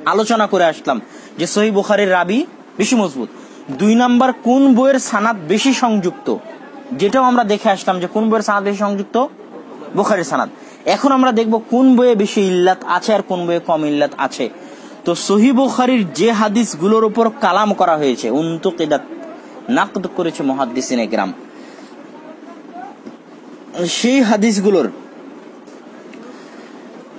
আলোচনা করে আসলাম যে সহি বুখারির রাবি বেশি মজবুত। দুই নাম্বার, কোন বইয়ের সানাদ বেশি সংযুক্ত? যেটাও আমরা দেখে আসলাম যে কোন বইয়ের সানাদ বেশি সংযুক্ত? বুখারির সানাদ। এখন আমরা দেখব কোন বইয়ে বেশি ইল্লাত আছে আর কোন বইয়ে কম ইল্লাত আছে। তো সহি বুখারির যে হাদিসগুলোর উপর কালাম করা হয়েছে, উন্তুকিদাত নাকদ করেছে মহাদ্দিসিন একরাম। সেই হাদিসগুলোর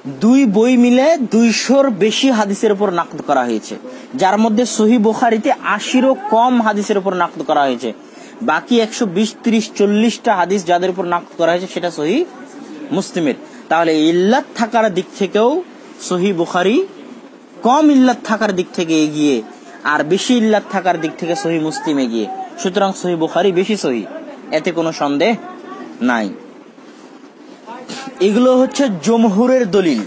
দুই বই মিলে দুইশোর বেশি হাদিসের উপর নাকদ করা হয়েছে। যার মধ্যে সহি বোখারিতে আশিরও কম হাদিসের উপর নাকদ করা হয়েছে। বাকি একশো বিশ, ত্রিশ, চল্লিশটা হাদিস যাদের উপর নাকদ করা হয়েছে, সেটা সহি মুসলিমের। তাহলে ইল্লাত থাকার দিক থেকেও সহি বুখারি কম ইল্লাত থাকার দিক থেকে এগিয়ে আর বেশি ইল্লাত থাকার দিক থেকে সহি মুসলিম এগিয়ে। সুতরাং সহি বুখারি বেশি সহি, এতে কোনো সন্দেহ নাই। এগুলো হচ্ছে জমহুরের দলিল।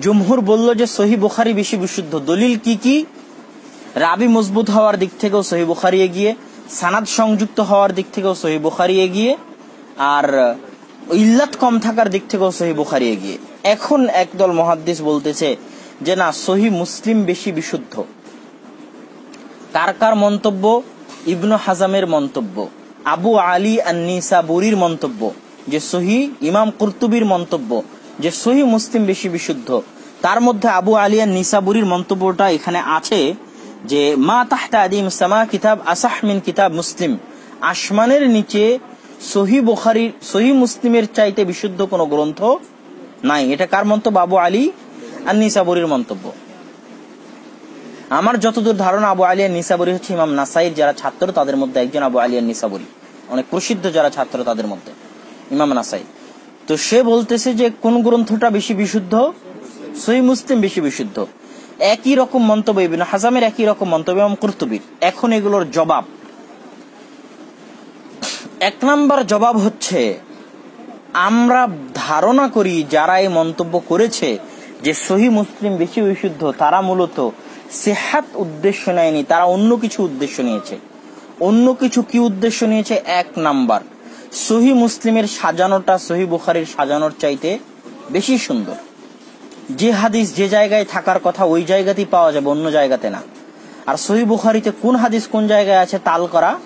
জমহুর বলল যে, সহি বুখারি বেশি বিশুদ্ধ। দলিল কি কি? রাবি মজবুত হওয়ার দিক থেকেও সহি বুখারি এগিয়ে, সানাদ সংযুক্ত হওয়ার দিক থেকেও সহি বুখারি এগিয়ে, আর ইল্লাত কম থাকার দিক থেকেও সহি বুখারি এগিয়ে। এখন একদল মহাদ্দিস বলতেছে যে, না, সহি মুসলিম বেশি বিশুদ্ধ। কার কার মন্তব্য? ইবনু হাজামের মন্তব্য, আবু আলী আন্নিসা বুরির মন্তব্য। যে সহি ইমাম কুর্তুবির মন্তব্য, যে সহি মুসলিম বেশি বিশুদ্ধ। তার মধ্যে আবু আলিয়া নিসাবুরির মন্তব্যটা এখানে আছে যে, মা তাহতা আদিম সামা কিতাব আসাহ মিন কিতাব মুসলিম। আসমানের নিচে সহি বুখারির, সহি মুসলিমের চাইতে বিশুদ্ধ কোনো গ্রন্থ নাই। এটা কার মন্তব্য? আবু আলী আর নিসাবুরির মন্তব্য। আমার যতদূর ধারণা, আবু আলিয়া নিসাবুরি হচ্ছে ইমাম নাসাইর, যারা ছাত্র, তাদের মধ্যে একজন আবু আলিয়া নিসাবুরি অনেক প্রসিদ্ধ যারা ছাত্র তাদের মধ্যে। ইমাম নাসাই। তো সে বলতেছে যে কোন গ্রন্থটা বেশি বিশুদ্ধ? সহি মুসলিম বেশি বিশুদ্ধ। একই রকম মন্তব্য ইবিন হাজামের একই রকম মন্তব্য এবং কর্তুবীর। এখন এগুলোর জবাব। এক নাম্বার জবাব হচ্ছে, আমরা ধারণা করি যারা এই মন্তব্য করেছে যে সহি মুসলিম বেশি বিশুদ্ধ, তারা মূলত সেহাত উদ্দেশ্য নেয়নি, তারা অন্য কিছু উদ্দেশ্য নিয়েছে। অন্য কিছু কি উদ্দেশ্য নিয়েছে? এক নাম্বার। সহি মুসলিমের সাজানোটা, সহি বুখারির সাজানোর চাইতে বেশি সুন্দর। যে হাদিস যে জায়গায় থাকার কথা, ওই জায়গাতেই পাওয়া যাবে, অন্য জায়গাতে না। আর সহি বুখারিতে কোন হাদিস কোন জায়গায় আছে তাল করা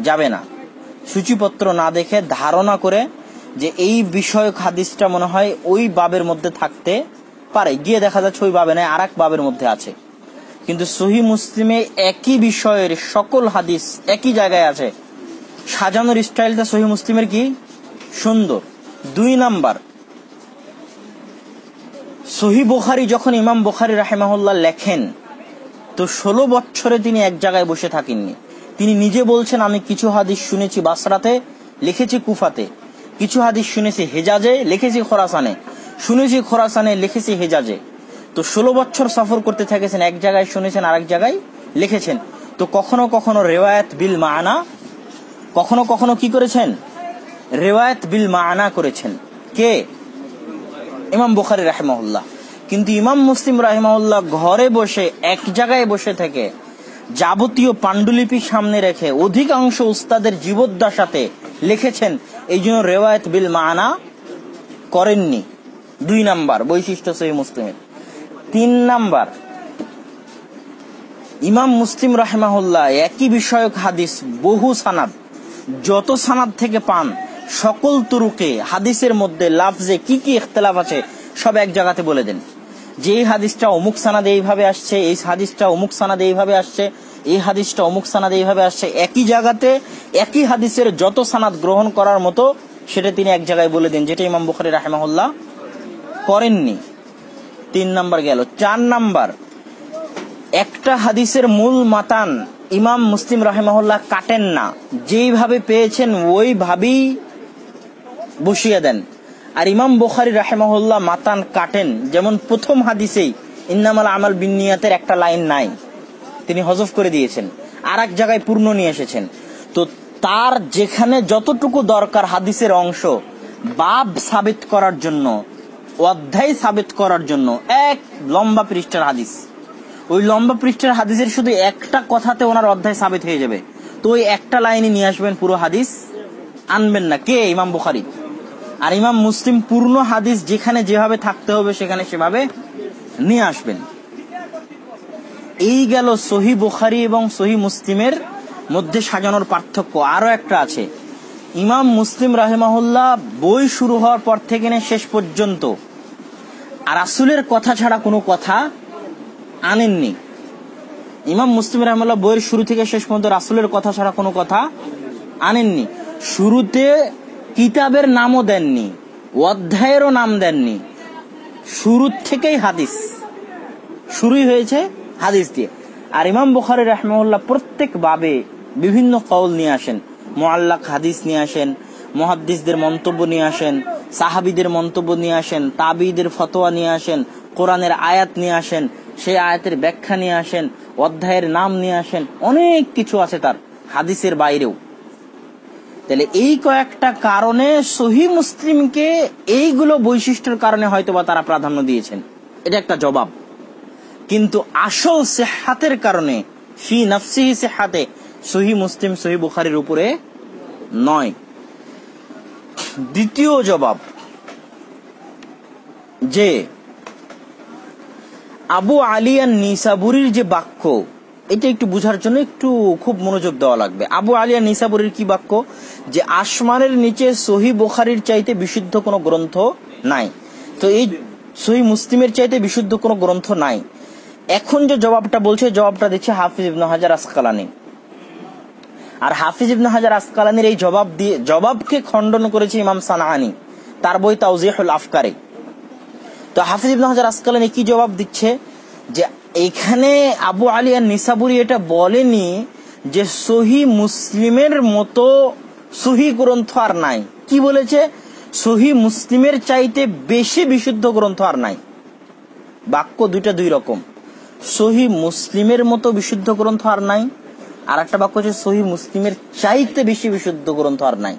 যাবে না। সূচিপত্র না দেখে ধারণা করে যে এই বিষয়ক হাদিসটা মনে হয় ওই বাবের মধ্যে থাকতে পারে। গিয়ে দেখা যাচ্ছে ওই বাবে নয় আর এক বাবের মধ্যে আছে। কিন্তু সহি মুসলিমে একই বিষয়ের সকল হাদিস একই জায়গায় আছে। সাজানোর স্টাইলটা সহি মুসলিমের কি? সুন্দর। দুই নাম্বার, সহি বোখারি যখন ইমাম বোখারি রাহেমাহুল্লাহ লেখেন, তো ষোলো বছরে তিনি এক জায়গায় বসে থাকেননি। তিনি নিজে বলছেন, আমি কিছু হাদিস শুনেছি বাসরাতে, লিখেছি কুফাতে। কিছু হাদিস শুনেছি হেজাজে, লিখেছি খোরাসানে। শুনেছি খোরাসানে, লিখেছি হেজাজে। তো ষোলো বছর সফর করতে থাকেছেন, এক জায়গায় শুনেছেন, আরেক জায়গায় লিখেছেন। তো কখনো কখনো রেওয়ায়ত বিল মানা কখনো কখনো কি করেছেন? রেওয়ায়ত বিল মানা করেছেন। কে? ইমাম বুখারি রাহেমাউল্লাহ কিন্তু ইমাম মুসলিম রাহেমাউল্লাহ ঘরে বসে, এক জায়গায় বসে থেকে যাবতীয় পাণ্ডুলিপি সামনে রেখে অধিকাংশ উস্তাদের জীবদ্দশাতে লিখেছেন, এই জন্য রেওয়ায়ত বিল মানা করেননি। দুই নাম্বার, বৈশিষ্ট্য সহি মুসলিমের। তিন নাম্বার, ইমাম মুসলিম রাহেমাহুল্লাহ একই বিষয়ক হাদিস বহু সানাদ যত সানাদ থেকে পান, সকল তুরুকে হাদিসের মধ্যে লাফজে কি কি ইখতলাফ আছে, সব এক জায়গাতে বলে দেন। যে এই হাদিসটা অমুক সানাদে এইভাবে আসছে, এই হাদিসটা অমুক সানাদে এইভাবে আসছে, এই হাদিসটা অমুক সানাদে এইভাবে আসছে, একই জায়গাতে একই হাদিসের যত সানাদ গ্রহণ করার মতো, সেটা তিনি এক জায়গায় বলে দেন, যেটা ইমাম বুখারি রাহেমাহুল্লাহ করেননি। তিন নাম্বার গেল, চার নাম্বার, একটা হাদিসের মূল মাতান ইমাম মুসলিম রাহেমাহুল্লাহ কাটেন না। যেইভাবে পেয়েছেন ওইভাবেই বসিয়ে দেন। আর ইমাম বোখারি রাহেমাহুল্লাহ মাতান কাটেন। যেমন প্রথম হাদিসেই ইন্নামাল আমাল বিনিয়াতের একটা লাইন নাই। তিনি হজফ করে দিয়েছেন। আর এক জায়গায় পূর্ণ নিয়ে এসেছেন। তো তার যেখানে যতটুকু দরকার হাদিসের অংশ, বাব সাবিত করার জন্য, অধ্যায় সাবিত করার জন্য, এক লম্বা পৃষ্ঠার হাদিস। ওই লম্বা পৃষ্ঠের হাদিসের শুধু একটা কথাতে ওনার অধ্যায় সাবিত হয়ে যাবে। তো ওই একটা লাইনে নিয়ে আসবেন পুরো হাদিস, আনবেন না। কে? ইমাম বুখারি। আর ইমাম মুসলিম পূর্ণ হাদিস যেখানে যেভাবে থাকতে হবে সেখানে সেভাবে নিয়ে আসবেন। এই গেল সহি বুখারি এবং সহি মুসলিমের মধ্যে সাজানোর পার্থক্য। আরও একটা আছে। ইমাম মুসলিম রাহেমাহুল্লাহ বই শুরু হওয়ার পর থেকে শেষ পর্যন্ত। আর আসুলের কথা ছাড়া কোনো কথা আনেননি। ইমাম মুসলিম রহমাল্লাহ বইয়ের শুরু থেকে শেষ পর্যন্ত রাসুলের কথা ছাড়া কোনো কথা আনেননি। শুরুতে কিতাবের নামও দেননি, অধ্যায়েরও নাম দেননি। শুরু থেকেই হাদিস। শুরুই হয়েছে হাদিস দিয়ে। আর ইমাম বুখারি রহমাউল্লাহ প্রত্যেক বাবে বিভিন্ন কৌল নিয়ে আসেন। মোয়াল্লাক হাদিস নিয়ে আসেন, মহাদ্দিসদের মন্তব্য নিয়ে আসেন, সাহাবিদের মন্তব্য নিয়ে আসেন, তাবিদের ফতোয়া নিয়ে আসেন, কোরআনের আয়াত নিয়ে আসেন সেই আয়াতের ব্যাখ্যা নিয়ে আসেন, অধ্যায়ের নাম নিয়ে আসেন, অনেক কিছু আছে তার হাদিসের বাইরেও। তাহলে এই কয়েকটা কারণে সহি মুসলিমকে এইগুলো বৈশিষ্ট্যের কারণে হয়তোবা তারা প্রাধান্য দিয়েছেন। এটা একটা জবাব। কিন্তু আসল সেহাতের কারণে, ফি নফসিহি সেহাতে, সহি মুসলিম, সহি বুখারির উপরে নয়। দ্বিতীয় জবাব, যে আবু আলিয়ান নিসাবুরির যে বাক্য, এটা একটু বুঝার জন্য একটু খুব মনোযোগ দেওয়া লাগবে। আবু আলিয়া নিসাবুরির কি বাক্য? যে আসমানের নিচে সহি বোখারির চাইতে বিশুদ্ধ কোনো গ্রন্থ নাই। তো এই সহি মুসলিমের চাইতে বিশুদ্ধ কোনো গ্রন্থ নাই। এখন যে জবাবটা বলছে, জবাবটা দিচ্ছে হাফিজ ইবনে হাজার আসকালানি। আর হাফিজ ইবনে হাজার আসকালানির এই জবাব দিয়ে জবাবকে খণ্ডন করেছে ইমাম সানাহানি তার বই তাউজিহুল আফকারে। তো হাফিজ ইবন হাজার আসকালানি কি জবাব দিচ্ছে? যে এখানে আবু আলী আর নিসাবুরি এটা বলেনি যে সহি মুসলিমের মতো সহি গ্রন্থ আর নাই। কি বলেছে? সহি মুসলিমের চাইতে বেশি বিশুদ্ধ গ্রন্থ আর নাই। বাক্য দুইটা দুই রকম। সহি মুসলিমের মতো বিশুদ্ধ গ্রন্থ আর নাই আর একটা বাক্য হচ্ছে সহি মুসলিমের চাইতে বেশি বিশুদ্ধ গ্রন্থ আর নাই।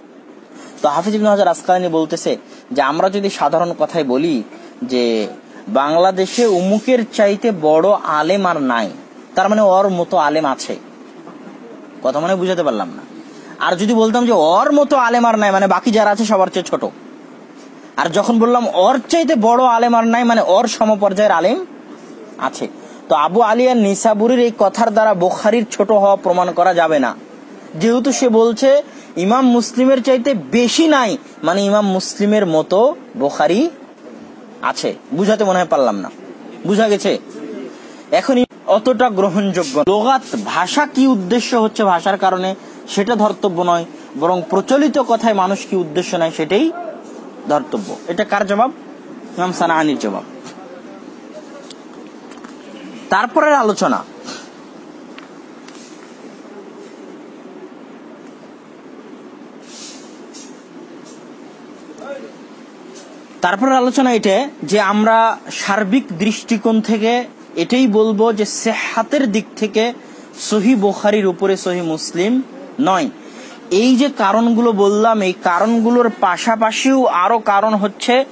তো হাফিজ ইবনে হাজার আসকালানি বলতেছে যে আমরা যদি সাধারণ কথায় বলি যে বাংলাদেশে উমুকের চাইতে বড় আলেম আর নাই, তার মানে ওর মতো আলেম আছে। কথা মানে বুঝাতে পারলাম না। আর যদি বলতাম যে ওর মতো আলেম আর নাই মানে বাকি যারা আছে সবার চেয়ে ছোট। আর যখন বললাম ওর চাইতে বড় আলেম আর নাই মানে ওর সমপর্যায়ের আলেম আছে। তো আবু আলিয়া নিসাবুরির এই কথার দ্বারা বোখারির ছোট হওয়া প্রমাণ করা যাবে না। যেহেতু সে বলছে, ইমাম মুসলিমের চাইতে বেশি নাই মানে ইমাম মুসলিমের মতো বোখারি আছে। বুঝাতে মনে হয় পারলাম না। বুঝা গেছে? এখন অতটা গ্রহণযোগ্য। লোগাত ভাষা কি উদ্দেশ্য হচ্ছে ভাষার কারণে, সেটা ধর্তব্য নয়। বরং প্রচলিত কথায় মানুষ কি উদ্দেশ্য নেয়, সেটাই ধর্তব্য। এটা কার জবাব? ইমাম জবাব। তারপরের আলোচনা। তারপর আলোচনা এটা যে আমরা সার্বিক দৃষ্টিকোণ থেকে এটাই বলব যে সেহাতের দিক থেকে সহি বোখারির উপরে সহি মুসলিম নয়। এই যে কারণগুলো বললাম, এই কারণগুলোর পাশাপাশিও আরও কারণ হচ্ছে,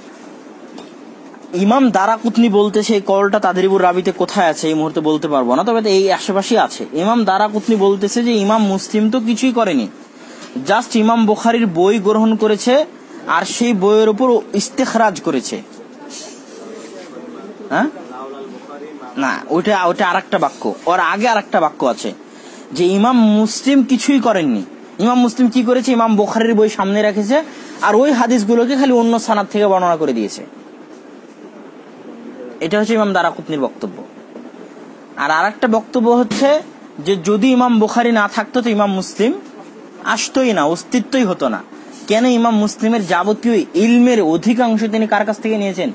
ইমাম দারাকুতনি বলতেছে এই কলটা তাদের উপর রাবিতে কোথায় আছে এই মুহূর্তে বলতে পারব না, তবে এই আশেপাশে আছে। ইমাম দারাকুতনি বলতেছে যে ইমাম মুসলিম তো কিছুই করেনি। জাস্ট ইমাম বোখারির বই গ্রহণ করেছে আর সেই বইয়ের উপর ইস্তেখরাজ করেছে। হ্যাঁ? না, ওইটা ওইটা আর একটা বাক্য। ওর আগে আর একটা বাক্য আছে যে ইমাম মুসলিম কিছুই করেননি। ইমাম মুসলিম কি করেছে? ইমাম বোখারির বই সামনে রেখেছে আর ওই হাদিসগুলোকে খালি অন্য সানাদ থেকে বর্ণনা করে দিয়েছে। এটা হচ্ছে ইমাম দারাকুতনির বক্তব্য। আর আর একটা বক্তব্য হচ্ছে যে যদি ইমাম বোখারি না থাকতো তো ইমাম মুসলিম আসতোই না, অস্তিত্বই হতো না। কেন ইমাম মুসলিমের যাবতীয় ইলমের অধিকাংশ তিনি কার কাছ থেকে নিয়েছেন?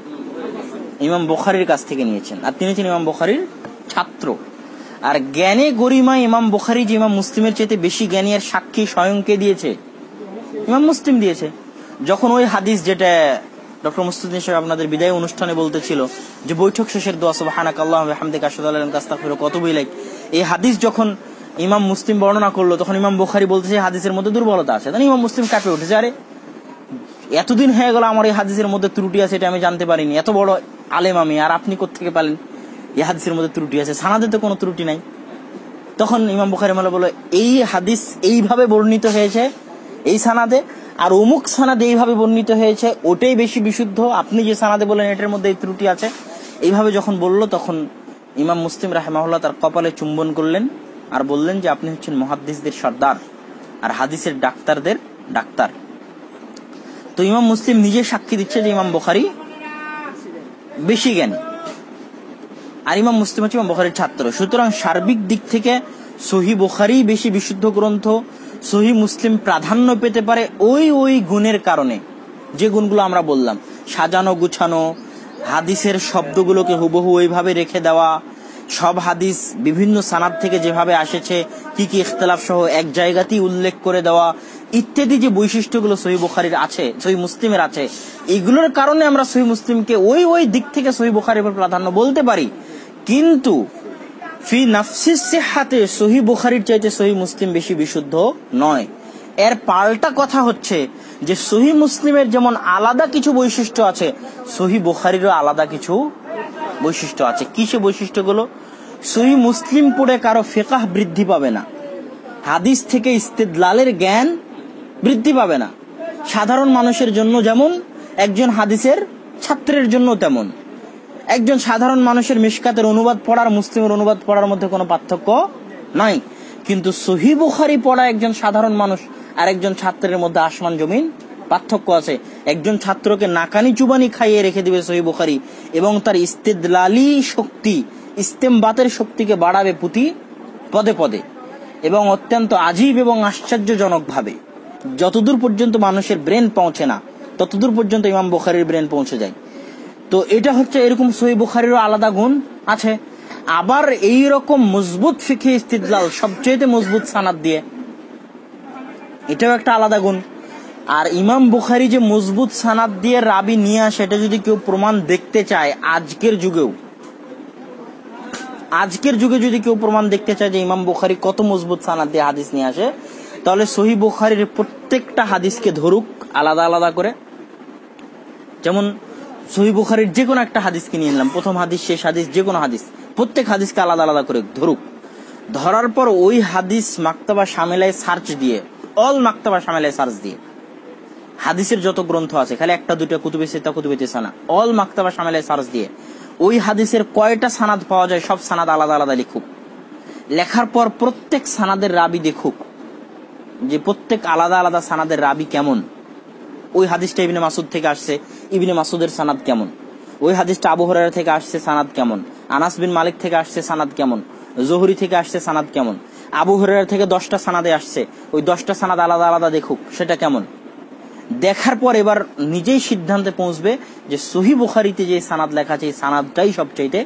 ইমাম বোখারির কাছ থেকে নিয়েছেন। আর তিনি ছিলেন ইমাম বোখারির ছাত্র। আর জ্ঞানে গরিমা ইমাম বোখারি যে ইমাম মুসলিমের চেয়ে বেশি জ্ঞানী আর সাক্ষী স্বয়ংকে দিয়েছে? ইমাম মুসলিম দিয়েছে। যখন ওই হাদিস যেটা ডক্টর মুস্তুদ্দিন সাহেব আপনাদের বিদায় অনুষ্ঠানে বলতেছিল, যে বৈঠক শেষের দোয়া সুবহানাক আল্লাহ হামদিক আসাদুল্লাহ কাস্তাগফিরু কত লাইক এই হাদিস যখন ইমাম মুসলিম বর্ণনা করল, তখন ইমাম বুখারি বলতেছে হাদিসের মধ্যে দুর্বলতা আছে। তখন ইমাম মুসলিম কাঁপে উঠেছে, আরে, এতদিন হয়ে গেল আমার এই হাদিসের মধ্যে ত্রুটি আছে, এটা আমি জানতে পারিনি। এত বড় আলেম আমি, আর আপনি কোথেকে পালেন? এই হাদিসের মধ্যে ত্রুটি আছে, সানাদে তো কোনো ত্রুটি নাই। তখন ইমাম বুখারি মালা বলো এই হাদিস এইভাবে বর্ণিত হয়েছে, এই সানাদে, আর অমুক সানাদে এইভাবে বর্ণিত হয়েছে, ওটাই বেশি বিশুদ্ধ। আপনি যে সানাদে বলেন, এটার মধ্যে এই ত্রুটি আছে। এইভাবে যখন বলল, তখন ইমাম মুসলিম রাহেমাহুল্লাহ তার কপালে চুম্বন করলেন। আর বললেন যে আপনি হচ্ছেন মহাদ্দিসদের সর্দার, আর হাদিসের ডাক্তারদের ডাক্তার। তো ইমাম মুসলিম নিজে সাক্ষী দিচ্ছে যে ইমাম বোখারি বেশি জ্ঞানী, আর ইমাম মুসলিম হচ্ছে ইমাম বোখারির ছাত্র। সুতরাং সার্বিক দিক থেকে সহি বোখারি বেশি বিশুদ্ধ গ্রন্থ, সহি মুসলিম প্রাধান্য পেতে পারে ওই ওই গুণের কারণে। যে গুণগুলো আমরা বললাম, সাজানো গুছানো, হাদিসের শব্দগুলোকে হুবহু ওইভাবে রেখে দেওয়া সব হাদিস বিভিন্ন সানাদ থেকে যেভাবে আসেছে, কি কি ইখতলাফ সহ এক জায়গাতেই উল্লেখ করে দেওয়া ইত্যাদি যে বৈশিষ্ট্যগুলো সহি বুখারির আছে সহি মুসলিমের আছে, এগুলোর কারণে আমরা সহি মুসলিমকে ওই ওই দিক থেকে সহি বুখারির প্রাধান্য বলতে পারি। কিন্তু ফি নাফসিস হাতে সহি বুখারির চাইতে সহি মুসলিম বেশি বিশুদ্ধ নয়। এর পাল্টা কথা হচ্ছে যে সহি মুসলিমের যেমন আলাদা কিছু বৈশিষ্ট্য আছে সহি বুখারিরও আলাদা কিছু বৈশিষ্ট্য আছে। কি সে বৈশিষ্ট্যগুলো? সহি মুসলিম পড়ে কারও ফেকাহ বৃদ্ধি পাবে না। হাদিস থেকে ইস্তেদলালের জ্ঞান বৃদ্ধি পাবে না। সাধারণ মানুষের জন্য যেমন, একজন হাদিসের ছাত্রের জন্য তেমন। একজন সাধারণ মানুষের মিসকাতের অনুবাদ পড়ার, মুসলিমের অনুবাদ পড়ার মধ্যে কোনো পার্থক্য নাই। কিন্তু সহি বুখারি পড়া একজন সাধারণ মানুষ আর একজন ছাত্রের মধ্যে আসমান জমিন পার্থক্য আছে। একজন ছাত্রকে নাকানি চুবানি খাইয়ে রেখে দিবে সহি বুখারি এবং তার ইস্তেদলালি শক্তি, ইস্তেমবাতের শক্তিকে বাড়াবে পুঁতি পদে পদে এবং অত্যন্ত আজীব এবং আশ্চর্যজনক ভাবে যতদূর পর্যন্ত মানুষের ব্রেন পৌঁছে না, ততদূর পর্যন্ত ইমাম বুখারির ব্রেন পৌঁছে যায়। তো এটা হচ্ছে এরকম সহি বুখারিরও আলাদা গুণ আছে। আবার এই রকম মজবুত ফিখে ইস্তিদলাল সবচেয়ে মজবুত সানাদ দিয়ে, এটাও একটা আলাদা গুণ। আর ইমাম বুখারি যে মজবুত সানাদ দিয়ে রাবি নিয়ে আসে, এটা যদি কেউ প্রমাণ দেখতে চায় আজকের যুগেও, আজকের যুগে যদি কেউ প্রমাণ দেখতে চায় যে ইমাম বুখারি কত মজবুত সানাদ দিয়ে হাদিস নিয়ে আসে, তাহলে সহি বুখারির প্রত্যেকটা হাদিসকে ধরুক আলাদা আলাদা করে। যেমন সহি বুখারির যে কোনো একটা হাদিসকে নিয়ে নিলাম, প্রথম হাদিস, শেষ হাদিস, যে কোনো হাদিস, প্রত্যেক হাদিসকে আলাদা আলাদা করে ধরুক। ধরার পর ওই হাদিস মাক্তাবা সামেলায় সার্চ দিয়ে, অল মাক্তাবা সামেলায় সার্চ দিয়ে হাদিসের যত গ্রন্থ আছে, খালি একটা দুটা কুতুবে সেতা, কুতুবে তেসানা অল মাক্তাবা সামেলায় সার্চ দিয়ে, ওই হাদিসের কয়টা সানাদ পাওয়া যায়, সব সানাদ আলাদা আলাদা লিখুক। লেখার পর প্রত্যেক সানাদের রাবি দেখুক, যে প্রত্যেক আলাদা আলাদা সানাদের রাবি কেমন। ওই হাদিসটা ইবনে মাসুদ থেকে আসছে, ইবনে মাসুদের সানাদ কেমন। ওই হাদিসটা আবু হরারা থেকে আসছে, সানাদ কেমন। আনাস বিন মালিক থেকে আসছে, সানাদ কেমন। জহুরি থেকে আসছে, সানাদ কেমন। আবু হরারা থেকে দশটা সানাদে আসছে, ওই দশটা সানাদ আলাদা আলাদা দেখুক, সেটা কেমন? দেখার পর এবার নিজেই সিদ্ধান্তে পৌঁছবে যে সহি বুখারিতে যে সানাদ লেখা আছে, এই সানাদটাই সবচাইতে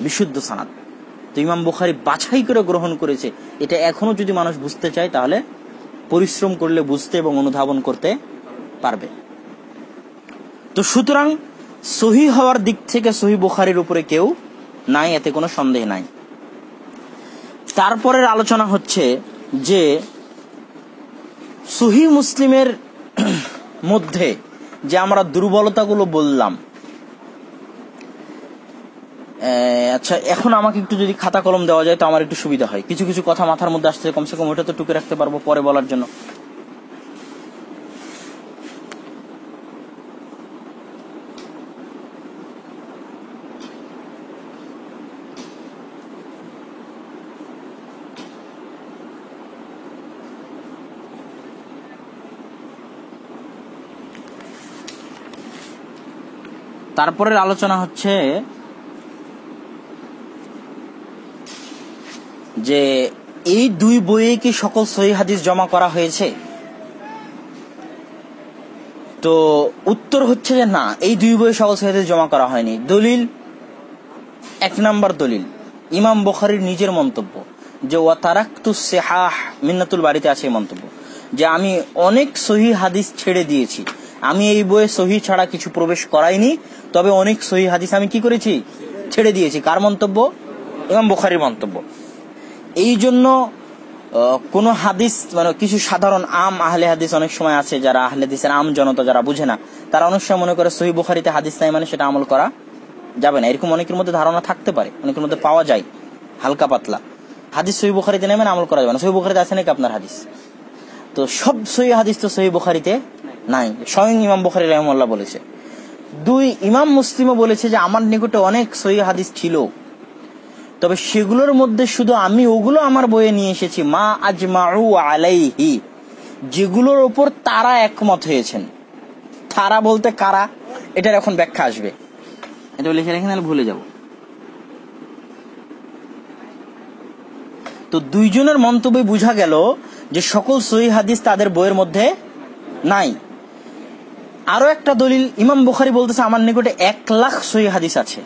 বিশুদ্ধ সানাদ। তো ইমাম বুখারি বাছাই করে গ্রহণ করেছে। এটা এখনও যদি মানুষ বুঝতে চায়, তাহলে পরিশ্রম করলে বুঝতে এবং অনুধাবন করতে পারবে। তো সুতরাং সহি হওয়ার দিক থেকে সহি বুখারির উপরে কেউ নাই, এতে কোনো সন্দেহ নাই। তারপরের আলোচনা হচ্ছে যে সহি মুসলিমের মধ্যে যে আমরা দুর্বলতাগুলো বললাম। আচ্ছা এখন আমাকে একটু যদি খাতা কলম দেওয়া যায় তো আমার একটু সুবিধা হয়। কিছু কিছু কথা মাথার মধ্যে আসছে, কমসে কম ওটা তো টুকে রাখতে পারব পরে বলার জন্য। তারপরের আলোচনা হচ্ছে যে এই দুই বইয়ে কি সকল সহি হাদিস জমা করা হয়েছে? তো উত্তর হচ্ছে যে না, এই দুই বইয়ে সকল সহি হাদিস জমা করা হয়নি। দলিল, এক নাম্বার দলিল, ইমাম বখারির নিজের মন্তব্য, যে ওয়াতারাক্তু সেহাহ, মিন্নাতুল বাড়িতে আছে এই মন্তব্য, যে আমি অনেক সহি হাদিস ছেড়ে দিয়েছি। আমি এই বইয়ে সহি ছাড়া কিছু প্রবেশ করাইনি, তবে অনেক সহি হাদিস আমি কি করেছি? ছেড়ে দিয়েছি। কার মন্তব্য? এবং বোখারির মন্তব্য। এই জন্য কোন হাদিস মানে কিছু সাধারণ আম আহলে হাদিস অনেক সময় আছে যারা আহলে হাদিসের আম জনতা যারা বুঝে না, তারা অনেক সময় মনে করে সহি বুখারিতে হাদিস নাই মানে সেটা আমল করা যাবে না। এরকম অনেকের মধ্যে ধারণা থাকতে পারে, অনেকের মধ্যে পাওয়া যায়, হালকা পাতলা। হাদিস সহি বুখারিতে নেই মানে আমল করা যাবে না। সহি বুখারিতে আছে নাকি আপনার হাদিস? তো সব সহি হাদিস তো সহি বুখারিতে নাই। স্বয়ং ইমাম বুখারি রহমল্লাহ বলেছে। দুই ইমাম মুসলিমও বলেছে যে, আমার নিকটে অনেক সহি হাদিস ছিল। তবে সেগুলোর মধ্যে শুধু আমি ওগুলো আমার বইয়ে নিয়ে এসেছি। মা আজমাউ আলাইহি, যেগুলোর ওপর তারা একমত হয়েছেন। তারা বলতে কারা? এটার এখন ব্যাখ্যা আসবে। এটা লিখে রেখে নাহলে ভুলে যাব। তো দুইজনের মন্তব্যে বোঝা গেল যে, সকল সহি হাদিস তাদের বইয়ের মধ্যে নাই। আরও একটা দলিল ইমাম বুখারি বলতেছে, আমার নিকটে এক লাখ সহি হাদিস আছে।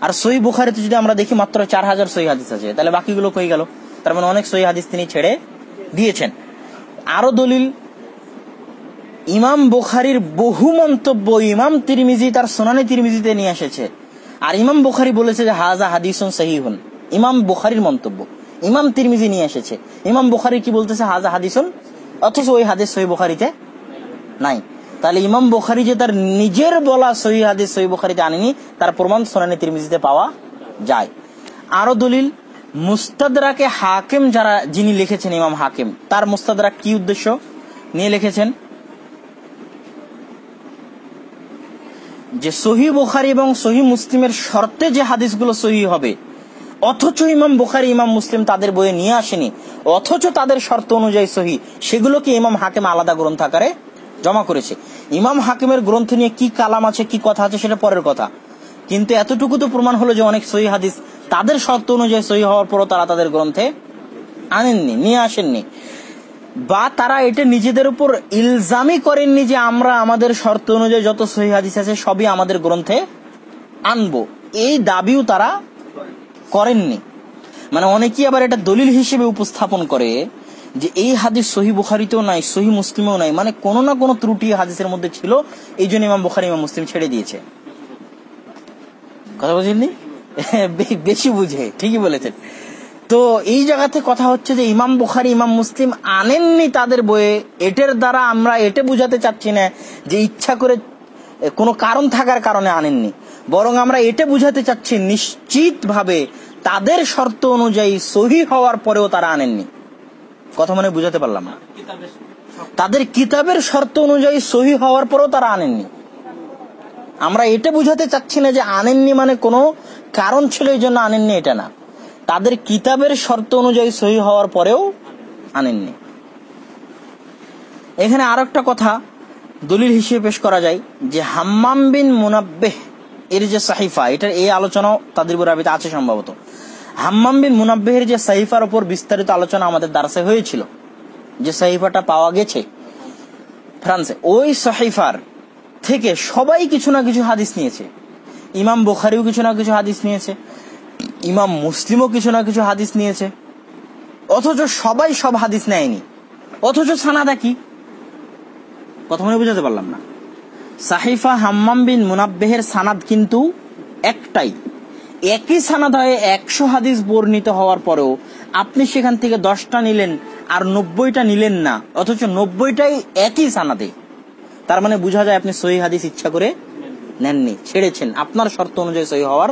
আর সহি বুখারিতে যদি আমরা দেখি, মাত্র চার হাজার সহি হাদিস আছে। তাহলে বাকিগুলো কই গেল? তার মানে অনেক সহি হাদিস তিনি ছেড়ে দিয়েছেন। আরও দলিল, ইমাম বুখারির বহু মন্তব্য ইমাম তিরমিজি, তার সোনানি তিরমিজিতে নিয়ে এসেছে। আর ইমাম বুখারি বলেছে যে, হাজা হাদিসুন সহিহুন। ইমাম বুখারির মন্তব্য, ইমাম তিরমিজি নিয়ে এসেছে। ইমাম বুখারি কি বলতেছে, হাজা হাদিসুন? অথচ ওই হাদিস সহি বুখারিতে নাই। তাহলে ইমাম বুখারি যে তার নিজের বলা সহি হাদিস, সহি বুখারিতে আনেনি, তার প্রমাণ সোনানি তিরমিজিতে পাওয়া যায়। আরও দলিল, মুস্তাদরাকে হাকিম যারা, যিনি লিখেছেন ইমাম হাকিম, তার মুস্তাদরা কি উদ্দেশ্য নিয়ে লিখেছেন? যে সহি বুখারি এবং সহি মুসলিমের শর্তে যে হাদিসগুলো সহি হবে, অথচ ইমাম বুখারি, ইমাম মুসলিম তাদের বইয়ে নিয়ে আসেনি, অথচ তাদের শর্ত অনুযায়ী সহি, সেগুলোকে ইমাম হাকিম আলাদা গ্রন্থ আকারে জমা করেছে। ইমাম হাকিমের গ্রন্থ নিয়ে কি কালাম আছে, কি কথা আছে, সেটা পরের কথা। কিন্তু এতটুকু তো প্রমাণ হলো যে অনেক সহি হাদিস, তাদের শর্ত অনুযায়ী সহি হওয়ার পরও তারা তাদের গ্রন্থে আনেননি, নিয়ে আসেননি। বা তারা এটা নিজেদের উপর ইলজামই করেননি যে আমরা আমাদের শর্ত অনুযায়ী যত সহি হাদিস আছে সবই আমাদের গ্রন্থে আনব। এই দাবিও তারা করেননি। মানে অনেকেই আবার এটা দলিল হিসেবে উপস্থাপন করে যে এই হাদিস সহি বুখারিতেও নাই, সহি মুসলিমেও নাই মানে কোনো না কোনো ত্রুটি হাদিসের মধ্যে ছিল, এই জন্য ইমাম বুখারি, ইমাম মুসলিম ছেড়ে দিয়েছে। কথা বুঝেননি? বেশি বুঝে, ঠিকই বলেছেন। তো এই জায়গাতে কথা হচ্ছে যে ইমাম বুখারি, ইমাম মুসলিম আনেননি তাদের বইয়ে, এটার দ্বারা আমরা এটা বুঝাতে চাচ্ছি না যে ইচ্ছা করে কোনো কারণ থাকার কারণে আনেননি। বরং আমরা এটা বুঝাতে চাচ্ছি নিশ্চিত ভাবে তাদের শর্ত অনুযায়ী সহি হওয়ার পরেও তারা আনেননি। কথা মানে বুঝাতে পারলাম না। তাদের কিতাবের শর্ত অনুযায়ী সহি হওয়ার পরেও তারা আনেননি। আমরা এটা বুঝাতে চাচ্ছি না যে আনেননি মানে কোনো কারণ ছিল এই জন্য আনেননি এটা না। তাদের কিতাবের শর্ত অনুযায়ী সহি হওয়ার পরেও আনেননি। এখানে আর একটা কথা দলিল হিসেবে পেশ করা যায় যে হাম্মাম বিন মুনাব্বেহ এর যে সাহিফা এটার এই আলোচনাও তাদের বুরাবিতে আছে সম্ভবত। হাম্মাম বিন মুনাব্বেহের যে সাহিফার উপর বিস্তারিত আলোচনা আমাদের দার্সে হয়েছিল, যে সাহিফাটা পাওয়া গেছে ফ্রান্সে, ওই সাহিফার থেকে সবাই কিছু না কিছু হাদিস নিয়েছে। ইমাম বোখারিও কিছু না কিছু হাদিস নিয়েছে, ইমাম মুসলিমও কিছু না কিছু হাদিস নিয়েছে। অথচ সবাই সব হাদিস নেয়নি। অথচ সানাদা কি? প্রথমে বুঝাতে পারলাম না। সাহিফা হাম্মাম বিন মুনাব্বেহের সানাদ কিন্তু একটাই। একই সানাদ হয়ে একশো হাদিস বর্ণিত হওয়ার পরেও আপনি সেখান থেকে দশটা নিলেন আর নব্বইটা নিলেন না, অথচ নব্বইটাই একই সানাদে। তার মানে বোঝা যায় আপনি সহি হাদিস ইচ্ছা করে নেননি, ছেড়েছেন। আপনার শর্ত অনুযায়ী সহি হওয়ার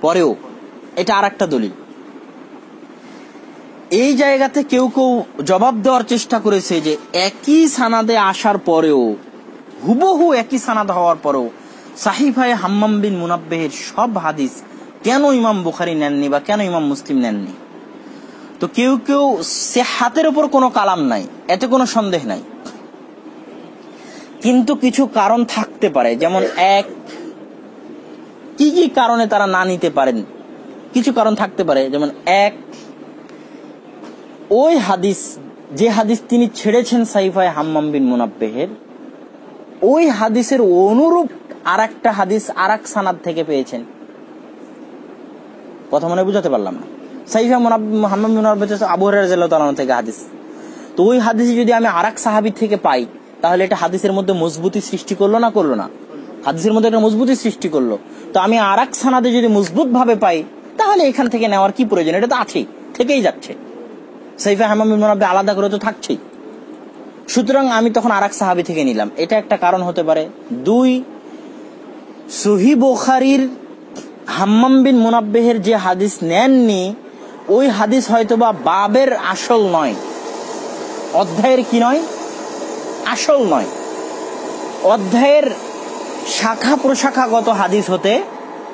পরেও এটা আর একটা দলিল। এই জায়গাতে কেউ কেউ জবাব দেওয়ার চেষ্টা করেছে যে একই সানাদে আসার পরেও, হুবহু একই সানাদ হওয়ার পরেও সাহিফাই হাম্মাম বিন মুনাব্বেহের সব হাদিস কেন ইমাম বুখারি নেননি বা কেন ইমাম মুসলিম নেননি? তো কেউ কেউ সে হাতের উপর কোনো কালাম নাই, এতে কোনো সন্দেহ নাই। কিন্তু কিছু কারণ থাকতে পারে, যেমন এক, কি কি কারণে তারা না নিতে পারেন? কিছু কারণ থাকতে পারে, যেমন এক, ওই হাদিস, যে হাদিস তিনি ছেড়েছেন সাইফায় হাম্মাম বিন মুনাব্বেহের, ওই হাদিসের অনুরূপ আর হাদিস আর এক সানাদ থেকে পেয়েছেন। কথা মনে বুঝাতে পারলাম না। সাইফা মুনাব্বে আবু হরাইরা থেকে হাদিস। তো ওই হাদিস যদি আমি আর এক সাহাবি থেকে পাই, তাহলে এটা হাদিসের মধ্যে মজবুতি সৃষ্টি করল না করল না? হাদিসের মধ্যে একটা মজবুতি সৃষ্টি করল। তো আমি আর এক সানাদে যদি মজবুত ভাবে পাই, তাহলে এখান থেকে নেওয়ার কি প্রয়োজন? এটা তো আছেই, থেকেই যাচ্ছে। সাইফা হামাম ইমরাব্বে আলাদা করে তো থাকছেই। সুতরাং আমি তখন আর এক সাহাবি থেকে নিলাম। এটা একটা কারণ হতে পারে। দুই সহি বোখারির হাম্মাম বিন মুনাব্বেহের যে হাদিস নেননি, ওই হাদিস হয়তোবা বাবের আসল নয়। অধ্যায়ের কি নয়? আসল নয়। অধ্যায়ের শাখা প্রশাখাগত হাদিস হতে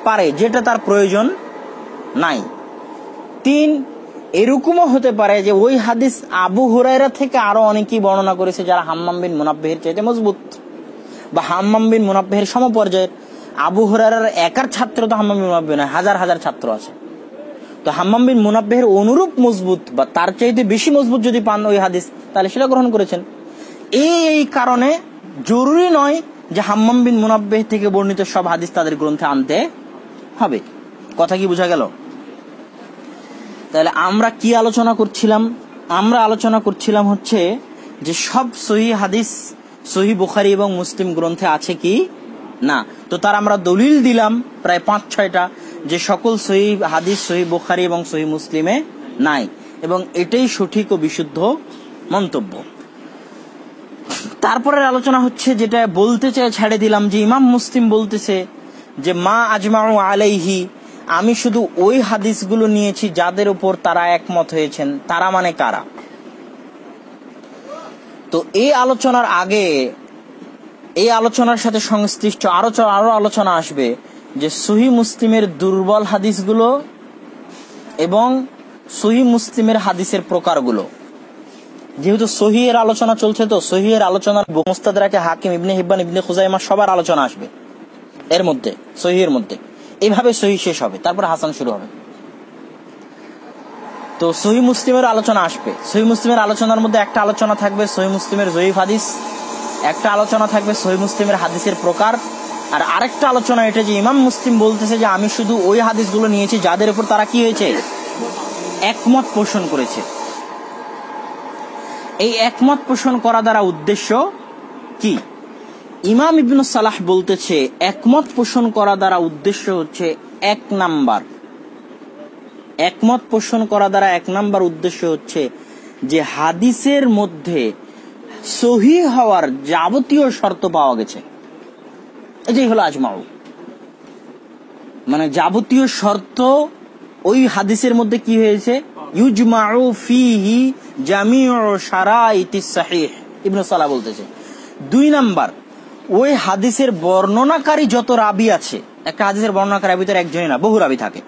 পারে, যেটা তার প্রয়োজন নাই। তিন, এরকমও হতে পারে যে ওই হাদিস আবু হুরাইরা থেকে আরও অনেকেই বর্ণনা করেছে যারা হাম্মাম বিন মুনাব্বেহের চাইতে মজবুত বা হাম্মাম বিন মুনাব্বেহের সমপর্যায়ের। আবু হুরাইরার একার ছাত্র তো হাম্মাম বিন মুনাব্বে নয়, হাজার হাজার ছাত্র আছে। তো হাম্মাম বিন মুনাব্বেহের অনুরূপ মজবুত বা তার চাইতে বেশি মজবুত যদি পান ওই হাদিস, তাহলে সেটা গ্রহণ করেছেন। এই এই কারণে জরুরি নয় যে হাম্মাম বিন মুনাব্বেহ থেকে বর্ণিত সব হাদিস তাদের গ্রন্থে আনতে হবে। কথা কি বোঝা গেল? তাহলে আমরা কি আলোচনা করছিলাম? আমরা আলোচনা করছিলাম হচ্ছে যে সব সহি হাদিস, সহি বুখারি এবং মুসলিম গ্রন্থে আছে কি? না। তো তার আমরা দলিল দিলাম প্রায় পাঁচ, ছয়টা যে সকল সহি হাদিস, সহি বুখারি এবং সহি মুসলিমে নাই। এবং এটাই সঠিক ও বিশুদ্ধ মন্তব্য। তারপরের আলোচনা হচ্ছে যেটা বলতে চাই, ছেড়ে দিলাম যে ইমাম মুসলিম বলতেছে যে, মা আজমাউ আলাইহি, আমি শুধু ওই হাদিসগুলো নিয়েছি যাদের উপর তারা একমত হয়েছেন। তারা মানে কারা? তো এই আলোচনার আগে এই আলোচনার সাথে সংশ্লিষ্ট আরও আরও আলোচনা আসবে যে সহি মুসলিমের দুর্বল হাদিসগুলো এবং সহি মুসলিমের হাদিসের প্রকারগুলো। যেহেতু সহিয়ের আলোচনা চলছে তো সহিয়ের আলোচনার মোস্তাদাকে হাকিম ইবনে হিব্বান, ইবনে খুজাইমা সবার আলোচনা আসবে এর মধ্যে, সহিয়ের মধ্যে। এইভাবে সহি শেষ হবে, তারপর হাসান শুরু হবে। তো সহি মুসলিমের আলোচনা আসবে। সহি মুসলিমের আলোচনার মধ্যে একটা আলোচনা থাকবে, সহি মুসলিমের জয়ীফ হাদিস। একটা আলোচনা থাকবে সহি মুসলিমের হাদিসের প্রকার, আর আরেকটা আলোচনা এটা যে ইমাম মুসলিম বলতেছে যে আমি শুধু ওই হাদিসগুলো নিয়েছি যাদের উপর তারা কি হয়েছে? একমত পোষণ করেছে। এই একমত পোষণ করা দ্বারা উদ্দেশ্য কি? ইমাম ইবনু সালাহ বলতেছে, একমত পোষণ করা দ্বারা উদ্দেশ্য হচ্ছে এক নাম্বার। একমত পোষণ করা দ্বারা এক নাম্বার উদ্দেশ্য হচ্ছে যে হাদিসের মধ্যে সহি হওয়ার যাবতীয় শর্ত পাওয়া গেছে। এটাই হলো আজমাউ। মানে যাবতীয় শর্ত ওই হাদিসের মধ্যে কি হয়েছে? ইউজমাউ ফিহি জামিউ শারাইতিস সাহিহ। বলতেছে। দুই নাম্বার, ওই হাদিসের বর্ণনাকারী যত রাবি আছে, একটা হাদিসের বর্ণনাকারী ভিতরে একজনই না, বহু রাবি থাকে।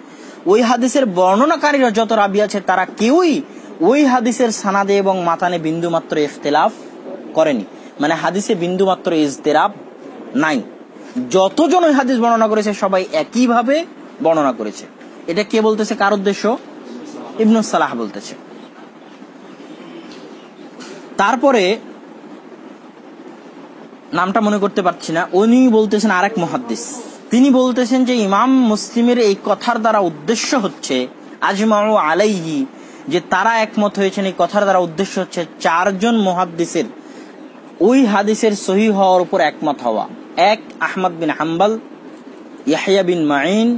ওই হাদিসের বর্ণনাকারীরা যত রাবি আছে, তারা কেউই ওই হাদিসের সানাদে এবং মাতানে বিন্দু মাত্র ইফতেলাফ করেনি। মানে হাদিসে বিন্দু মাত্র ইজতেরাব নাই। যতজন ওই হাদিস বর্ণনা করেছে, সবাই একইভাবে বর্ণনা করেছে। এটা কে বলতেছে? কার উদ্দেশ্য? ইবনু সালাহ বলতেছে। তারপরে নামটা মনে করতে পারছি না। উনি বলতেছেন আরেক মহাদ্দিস। তিনি বলতেছেন যে ইমাম মুসলিমের এই কথার দ্বারা উদ্দেশ্য হচ্ছে, আজমাউ আলাইহি, যে তারা একমত হয়েছেন, এই কথার দ্বারা উদ্দেশ্য হচ্ছে চারজন মহাদ্দিসের ওই হাদিসের সহি হওয়ার উপর একমত হওয়া। এক, Ahmad bin Hanbal Yahya bin Main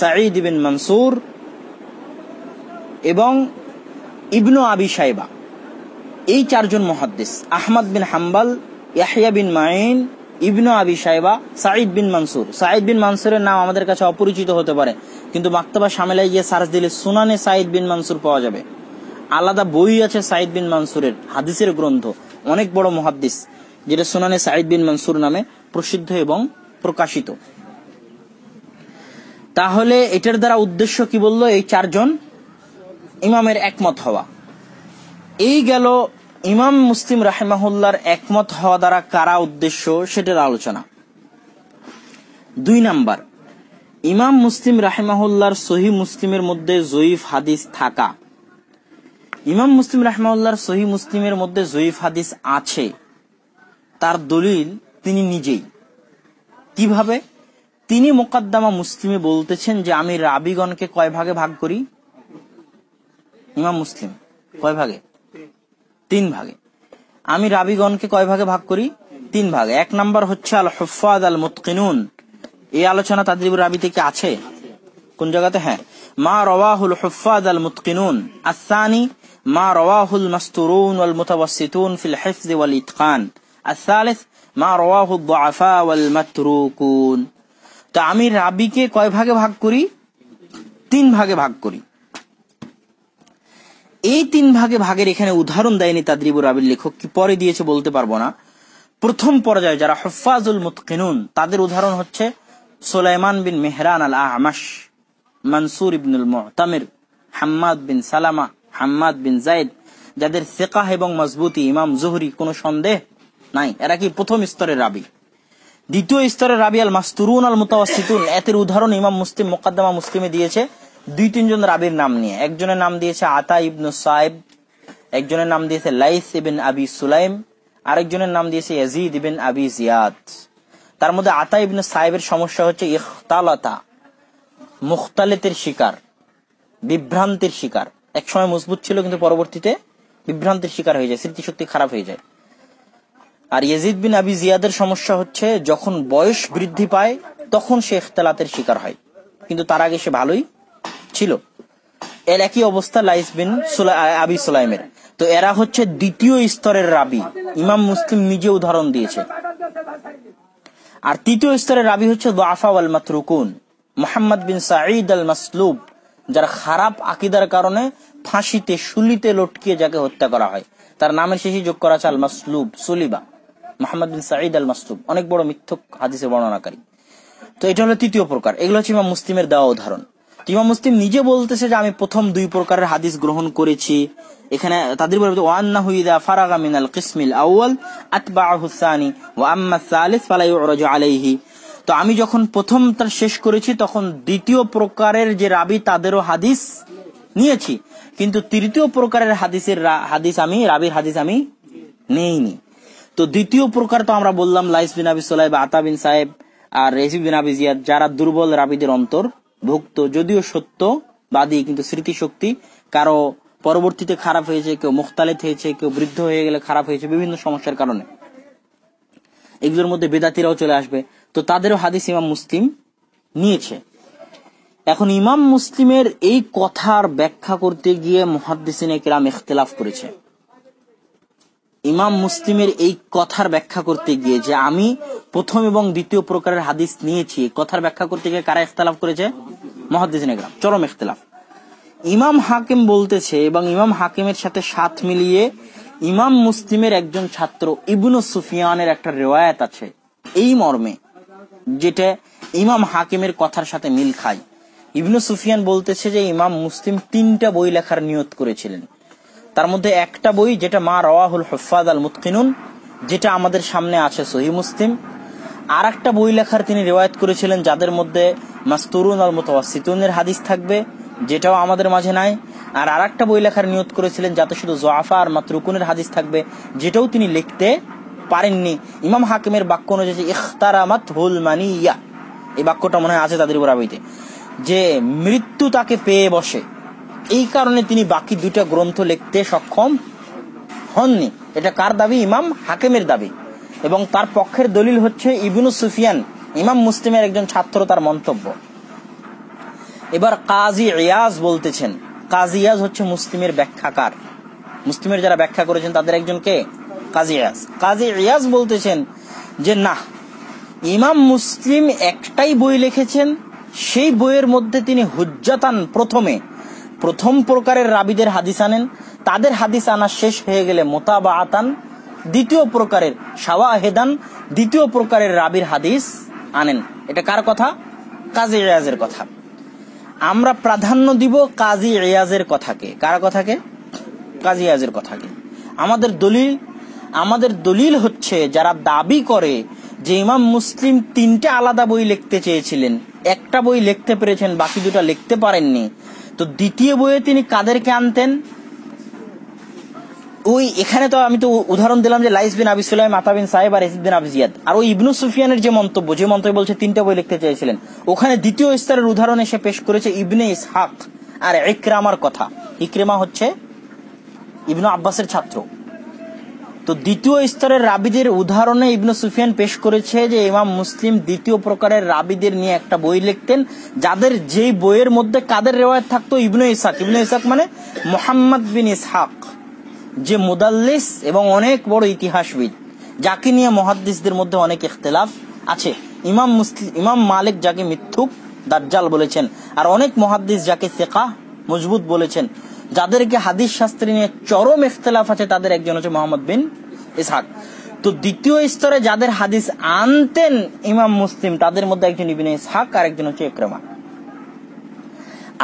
Saeed bin Mansur এবং ইবনু আবি সাইবা এই চারজন মহাদ্দিস, Ahmad bin Hanbal Yahya bin Main Ibnu Abi Shaiba Saeed বিন মানসুর। সাঈদ বিন মানসুরের নাম আমাদের কাছে অপরিচিত হতে পারে, কিন্তু মাক্তবা সামেলায় গিয়ে সার্চ দিলে সুনানে সাঈদ বিন মানসুর পাওয়া যাবে। আলাদা বই আছে সাঈদ বিন মানসুরের, হাদিসের গ্রন্থ। অনেক বড় মহাদ্দিস, যেটা সুনানে সাঈদ বিন মানসুর নামে প্রসিদ্ধ এবং প্রকাশিত। তাহলে এটার দ্বারা উদ্দেশ্য কি বলল? এই চারজন ইমামের একমত হওয়া। এই গেল ইমাম মুসলিম রাহেমাহুল্লার একমত হওয়া দ্বারা কারা উদ্দেশ্য সেটার আলোচনা। দুই নাম্বার, ইমাম মুসলিম রাহেমাহুল্লার সহি মুসলিমের মধ্যে জয়ীফ হাদিস থাকা। ইমাম মুসলিম রাহমাউল্লার সহি মুসলিমের মধ্যে জয়ীফ হাদিস আছে। তার দলিল তিনি নিজেই। কীভাবে? তিনি মোকাদ্দামা মুসলিমে বলতেছেন যে, আমি রাবিগণকে কয় ভাগে ভাগ করি? ইমাম মুসলিম, কয় ভাগে? তিন ভাগে। আমি রাবিগণকে কয় ভাগে ভাগ করি? তিন ভাগে। এক নাম্বার হচ্ছে আল হুফাদ আল মুতকিনুন এই আলোচনা তাদের রাবি থেকে আছে। কোন জায়গাতে? হ্যাঁ। মা রওয়াহুল হুফাদ আল মুতকিনুন আসানি মা রওয়াহুল মাস্তুরুন ওয়াল মুতাওয়াসসিতুন ফিল হিফজ ওয়াল ইতকান الثالث মা রওয়াহু الضعفاء ওয়াল মাতরুকুন তো আমি রাবিকে কয় ভাগে ভাগ করি তিন ভাগে ভাগ করি এই তিন ভাগে ভাগের এখানে উদাহরণ দেয়নি তাদ্রিবুর রাবির লেখক কি পরে দিয়েছে বলতে পারবো না প্রথম পর্যায়ে যারা হফাজুল মুতকিনুন তাদের উদাহরণ হচ্ছে সোলাইমান বিন মেহরান আল আহমাস মানসুর ইবনুল মুতামির হাম্মাদ বিন সালামা হাম্মাদ বিন জাইদ, যাদের সেকাহ এবং মজবুতি ইমাম জুহরি কোনো সন্দেহ নাই। এরা কি প্রথম স্তরের রাবি? দ্বিতীয় স্তরের রাবি আল মাস্তুরুন আল মুতাওয়াসিতুন এতের উদাহরণ ইমাম মুসলিম মোকাদ্দমা মুসলিমে দিয়েছে দুই তিনজন রাবির নাম নিয়ে। একজনের নাম দিয়েছে আতা ইবনু সাহেব একজনের নাম দিয়েছে লাইস ইবিন আবি সুলাইম, আরেকজনের নাম দিয়েছে ইয়াজিদ ইবিন আবি জিয়াদ। তার মধ্যে আতা ইবনু সাহেবের সমস্যা হচ্ছে ইখতালতা, মুখতালেতের শিকার, বিভ্রান্তির শিকার। একসময় মজবুত ছিল, কিন্তু পরবর্তীতে বিভ্রান্তির শিকার হয়ে যায়, স্মৃতিশক্তি খারাপ হয়ে যায়। আর ইয়েজিদ বিন আবি জিয়াদের সমস্যা হচ্ছে, যখন বয়স বৃদ্ধি পায়, তখন সে ইখতলাতের শিকার হয়। কিন্তু তার আগে সে ভালোই ছিল। এর একই অবস্থা লাইস বিন আবি সুলাইমের। তো এরা হচ্ছে দ্বিতীয় স্তরের রাবি। ইমাম মুসলিম নিজে উদাহরণ দিয়েছে। আর তৃতীয় স্তরের রাবি হচ্ছে দোয়াফা আল মাতরুকুন। মোহাম্মদ বিন সাঈদ আল মাসলুব যার খারাপ আকিদার কারণে ফাঁসিতে শুলিতে লটকিয়ে যাকে হত্যা করা হয়। তার নামের শেষে যোগ করা আছে আল মাসলুব সুলিবা, মোহাম্মদ বিন সাঈদ আল মাসলুব অনেক বড় মিথ্যক হাদিসের বর্ণনাকারী। তো এটা হলো তৃতীয় প্রকার। এগুলো হচ্ছে ইমাম মুসলিমের দেওয়া উদাহরণ। ইমাম মুসলিম নিজে বলতেছে যে, আমি প্রথম দুই প্রকারের হাদিস গ্রহণ করেছি। এখানে তাদের বলতে ওয়ান্না হুইদা ফারাগা মিনাল কিসমিল আউয়াল আতবাহু সানি, ওয়া আম্মা সালিস, ফালা ইউরাজু আলাইহি। তো আমি যখন প্রথম তার শেষ করেছি, তখন দ্বিতীয় প্রকারের যে রাবি, তাদেরও হাদিস নিয়েছি। কিন্তু তৃতীয় প্রকারের হাদিসের হাদিস আমি, রাবির হাদিস আমি নেইনি। তো দ্বিতীয় প্রকার তো আমরা বললাম লাইস বিন আবি সোলাইব, আতা বিন সাহেব আর রেসিব বিন আবি জিয়াদ, যারা দুর্বল রাবিদের অন্তর ভুক্ত, যদিও সত্য, বাদী কিন্তু স্মৃতিশক্তি, কারও পরবর্তীতে খারাপ হয়েছে, কেউ মুখতালেত হয়েছে, কেউ বৃদ্ধ হয়ে গেলে খারাপ হয়েছে, বিভিন্ন সমস্যার কারণে। এগুলোর মধ্যে বেদাতিরাও চলে আসবে। তো তাদেরও হাদিস ইমাম মুসলিম নিয়েছে। এখন ইমাম মুসলিমের এই কথার ব্যাখ্যা করতে গিয়ে মহাদ্দিসিনে কিরাম ইখতলাফ করেছে। ইমাম মুসলিমের এই কথার ব্যাখ্যা করতে গিয়ে যে আমি প্রথম এবং দ্বিতীয় প্রকারের হাদিস নিয়েছি কথার ব্যাখ্যা করতে গিয়ে কারা ইখতলাফ করেছে? মহাদ্দিসিনে কিরাম, চরম ইখতলাফ। ইমাম হাকিম বলতেছে এবং ইমাম হাকিমের সাথে সাথ মিলিয়ে ইমাম মুসলিমের একজন ছাত্র ইবনু সুফিয়ানের একটা রেওয়ায়ত আছে, এই মর্মে, যেটা ইমাম হাকিমের কথার সাথে মিল খায়। ইবনু সুফিয়ান বলতেছে যে ইমাম মুসলিম তিনটা বই লেখার নিয়ত করেছিলেন। তার মধ্যে একটা বই যেটা মা রওয়াহুল হফাদ আল মুতকিনুন যেটা আমাদের সামনে আছে সহি মুসলিম। আর একটা বই লেখার তিনি রেওয়ায়ত করেছিলেন যাদের মধ্যে মাস্তুরুন আল মুতাওয়াসিতুনের হাদিস থাকবে, যেটাও আমাদের মাঝে নাই। আর আর একটা বই লেখার নিয়ত করেছিলেন যাতে শুধু জোয়াফা আর মাতরুকুনের হাদিস থাকবে, যেটাও তিনি লিখতে পারেননি। ইমাম হাকিমের বাক্য অনুযায়ী ইখতারামাত হুল মানিয়া, এই বাক্যটা মনে হয় আছে তাদের উপর বরাবইতে যে মৃত্যু তাকে পেয়ে বসে। এই কারণে তিনি বাকি দুটা গ্রন্থ লিখতে সক্ষম হননি। এটা কার দাবি? ইমাম হাকিমের দাবি। এবং তার পক্ষের দলিল হচ্ছে ইবনু সুফিয়ান, ইমাম মুসলিমের একজন ছাত্র তার মন্তব্য। এবার কাজী রিয়াজ বলতেছেন, কাজী ইয়াজ হচ্ছে মুসলিমের ব্যাখ্যাকার। মুসলিমের যারা ব্যাখ্যা করেছেন তাদের একজন কে? কাজী রিয়াজ কাজী রিয়াজ বলতেছেন যে, না, ইমাম মুসলিম একটাই বই লিখেছেন সেই বইয়ের মধ্যে তিনি হুজ্জাতান প্রথমে, প্রথম প্রকারের রাবিদের হাদিস আনেন। তাদের হাদিস আনা শেষ হয়ে গেলে মোতাবা আতান দ্বিতীয় প্রকারের সাওয়াহেদান দ্বিতীয় প্রকারের রাবির হাদিস আনেন। এটা কার কথা? কাজী রেয়াজের কথা। আমরা প্রাধান্য দিব কাজী রেয়াজের কথাকে। কার কথাকে? কাজী রিয়াজের কথাকে। আমাদের দলিল আমাদের দলিল হচ্ছে, যারা দাবি করে যে ইমাম মুসলিম তিনটা আলাদা বই লিখতে চেয়েছিলেন একটা বই লিখতে পেরেছেন, বাকি দুটা লিখতে পারেননি। তো দ্বিতীয় বইয়ে তিনি কাদেরকে আনতেন? ওই এখানে তো আমি তো উদাহরণ দিলাম যে লাইস বিন আবি আতা বিন সাহেব আর ইসবিন আবি জিয়াদ। আর ওই ইবনু সুফিয়ানের যে মন্তব্য যে মন্তব্য বলছে, তিনটা বই লিখতে চেয়েছিলেন। ওখানে দ্বিতীয় স্তরের উদাহরণ এসে পেশ করেছে ইবনে ইসহাক আর ইকরামার কথা। ইকরেমা হচ্ছে ইবনু আব্বাসের ছাত্র। তো দ্বিতীয় স্তরের রাবিদের উদাহরণে ইবনু সুফিয়ান পেশ করেছে যে ইমাম মুসলিম দ্বিতীয় প্রকারের রাবিদের নিয়ে একটা বই লিখতেন, যাদের যেই বইয়ের মধ্যে কাদের রেওয়ায়ত থাকতো? ইবনু ইসাক ইবনু ইসাক মানে মোহাম্মদ বিন ইসহাক, যে মুদাল্লিস এবং অনেক বড় ইতিহাসবিদ, যাকে নিয়ে মহাদ্দিসদের মধ্যে অনেক ইখতলাফ আছে। ইমাম মুসলিম, ইমাম মালিক যাকে মিথ্যুক, দাজ্জাল বলেছেন, আর অনেক মহাদ্দিস যাকে সেকা মজবুত বলেছেন। যাদেরকে হাদিস শাস্ত্রী নিয়ে চরম ইখতলাফ আছে, তাদের একজন হচ্ছে মোহাম্মদ বিন ইসহাক। তো দ্বিতীয় স্তরে যাদের হাদিস আনতেন ইমাম মুসলিম, তাদের মধ্যে একজন ইবিন ইসহাক আর একজন হচ্ছে ইকরামা।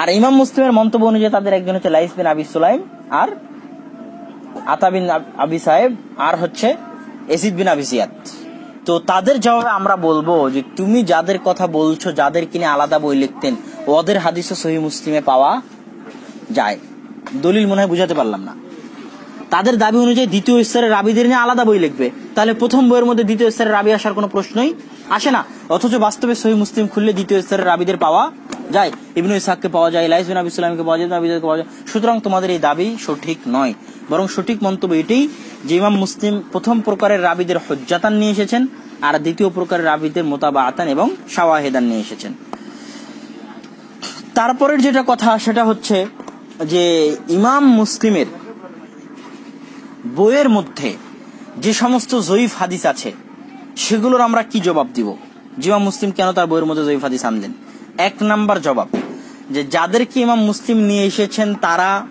আর ইমাম মুসলিমের মন্তব্য অনুযায়ী তাদের একজন হচ্ছে লাইস বিন আবি সুলাইম আর আতা বিন আবি সাহেব আর হচ্ছে এসিদ বিন আবি সিয়াদ তো তাদের জবাবে আমরা বলব যে তুমি যাদের কথা বলছো, যাদের কিনে আলাদা বই লিখতেন, ওদের হাদিসও সহি মুসলিমে পাওয়া যায়। দলিল মনে হয় বুঝাতে পারলাম না। তাদের দাবি অনুযায়ী দ্বিতীয় স্তরের রাবিদের নিয়ে আলাদা বই লিখবে। তাহলে প্রথম বইয়ের মধ্যে দ্বিতীয় স্তরের রাবি আসার কোনো প্রশ্নই আসে না। অথচ বাস্তবে সহি মুসলিম খুললে দ্বিতীয় স্তরের রাবিদের পাওয়া যায়। ইবনু ইসাককে পাওয়া যায় লাইস বিন আবি সালামকে পাওয়া যায় আবিদাকে পাওয়া যায়। সুতরাং তোমাদের এই দাবি সঠিক নয়। বরং সঠিক মন্তব্য এটাই যে ইমাম মুসলিম প্রথম প্রকারের রাবিদের হজ্জাতান নিয়ে এসেছেন আর দ্বিতীয় প্রকারের রাবিদের মোতাবা আতান এবং শাওয়াহেদান নিয়ে এসেছেন। তারপরের যেটা কথা সেটা হচ্ছে যে ইমাম মুসলিমের বইয়ের মধ্যে যে সমস্ত জয়ীফ হাদিস আছে, সেগুলোর আমরা কি জবাব দিব? জিমা মুসলিম কেন তার বইয়ের মধ্যে জয়ীফ হাদিস আনলেন? এক নাম্বার জবাব, যে যাদেরকে ইমাম মুসলিম নিয়ে এসেছেন, তারা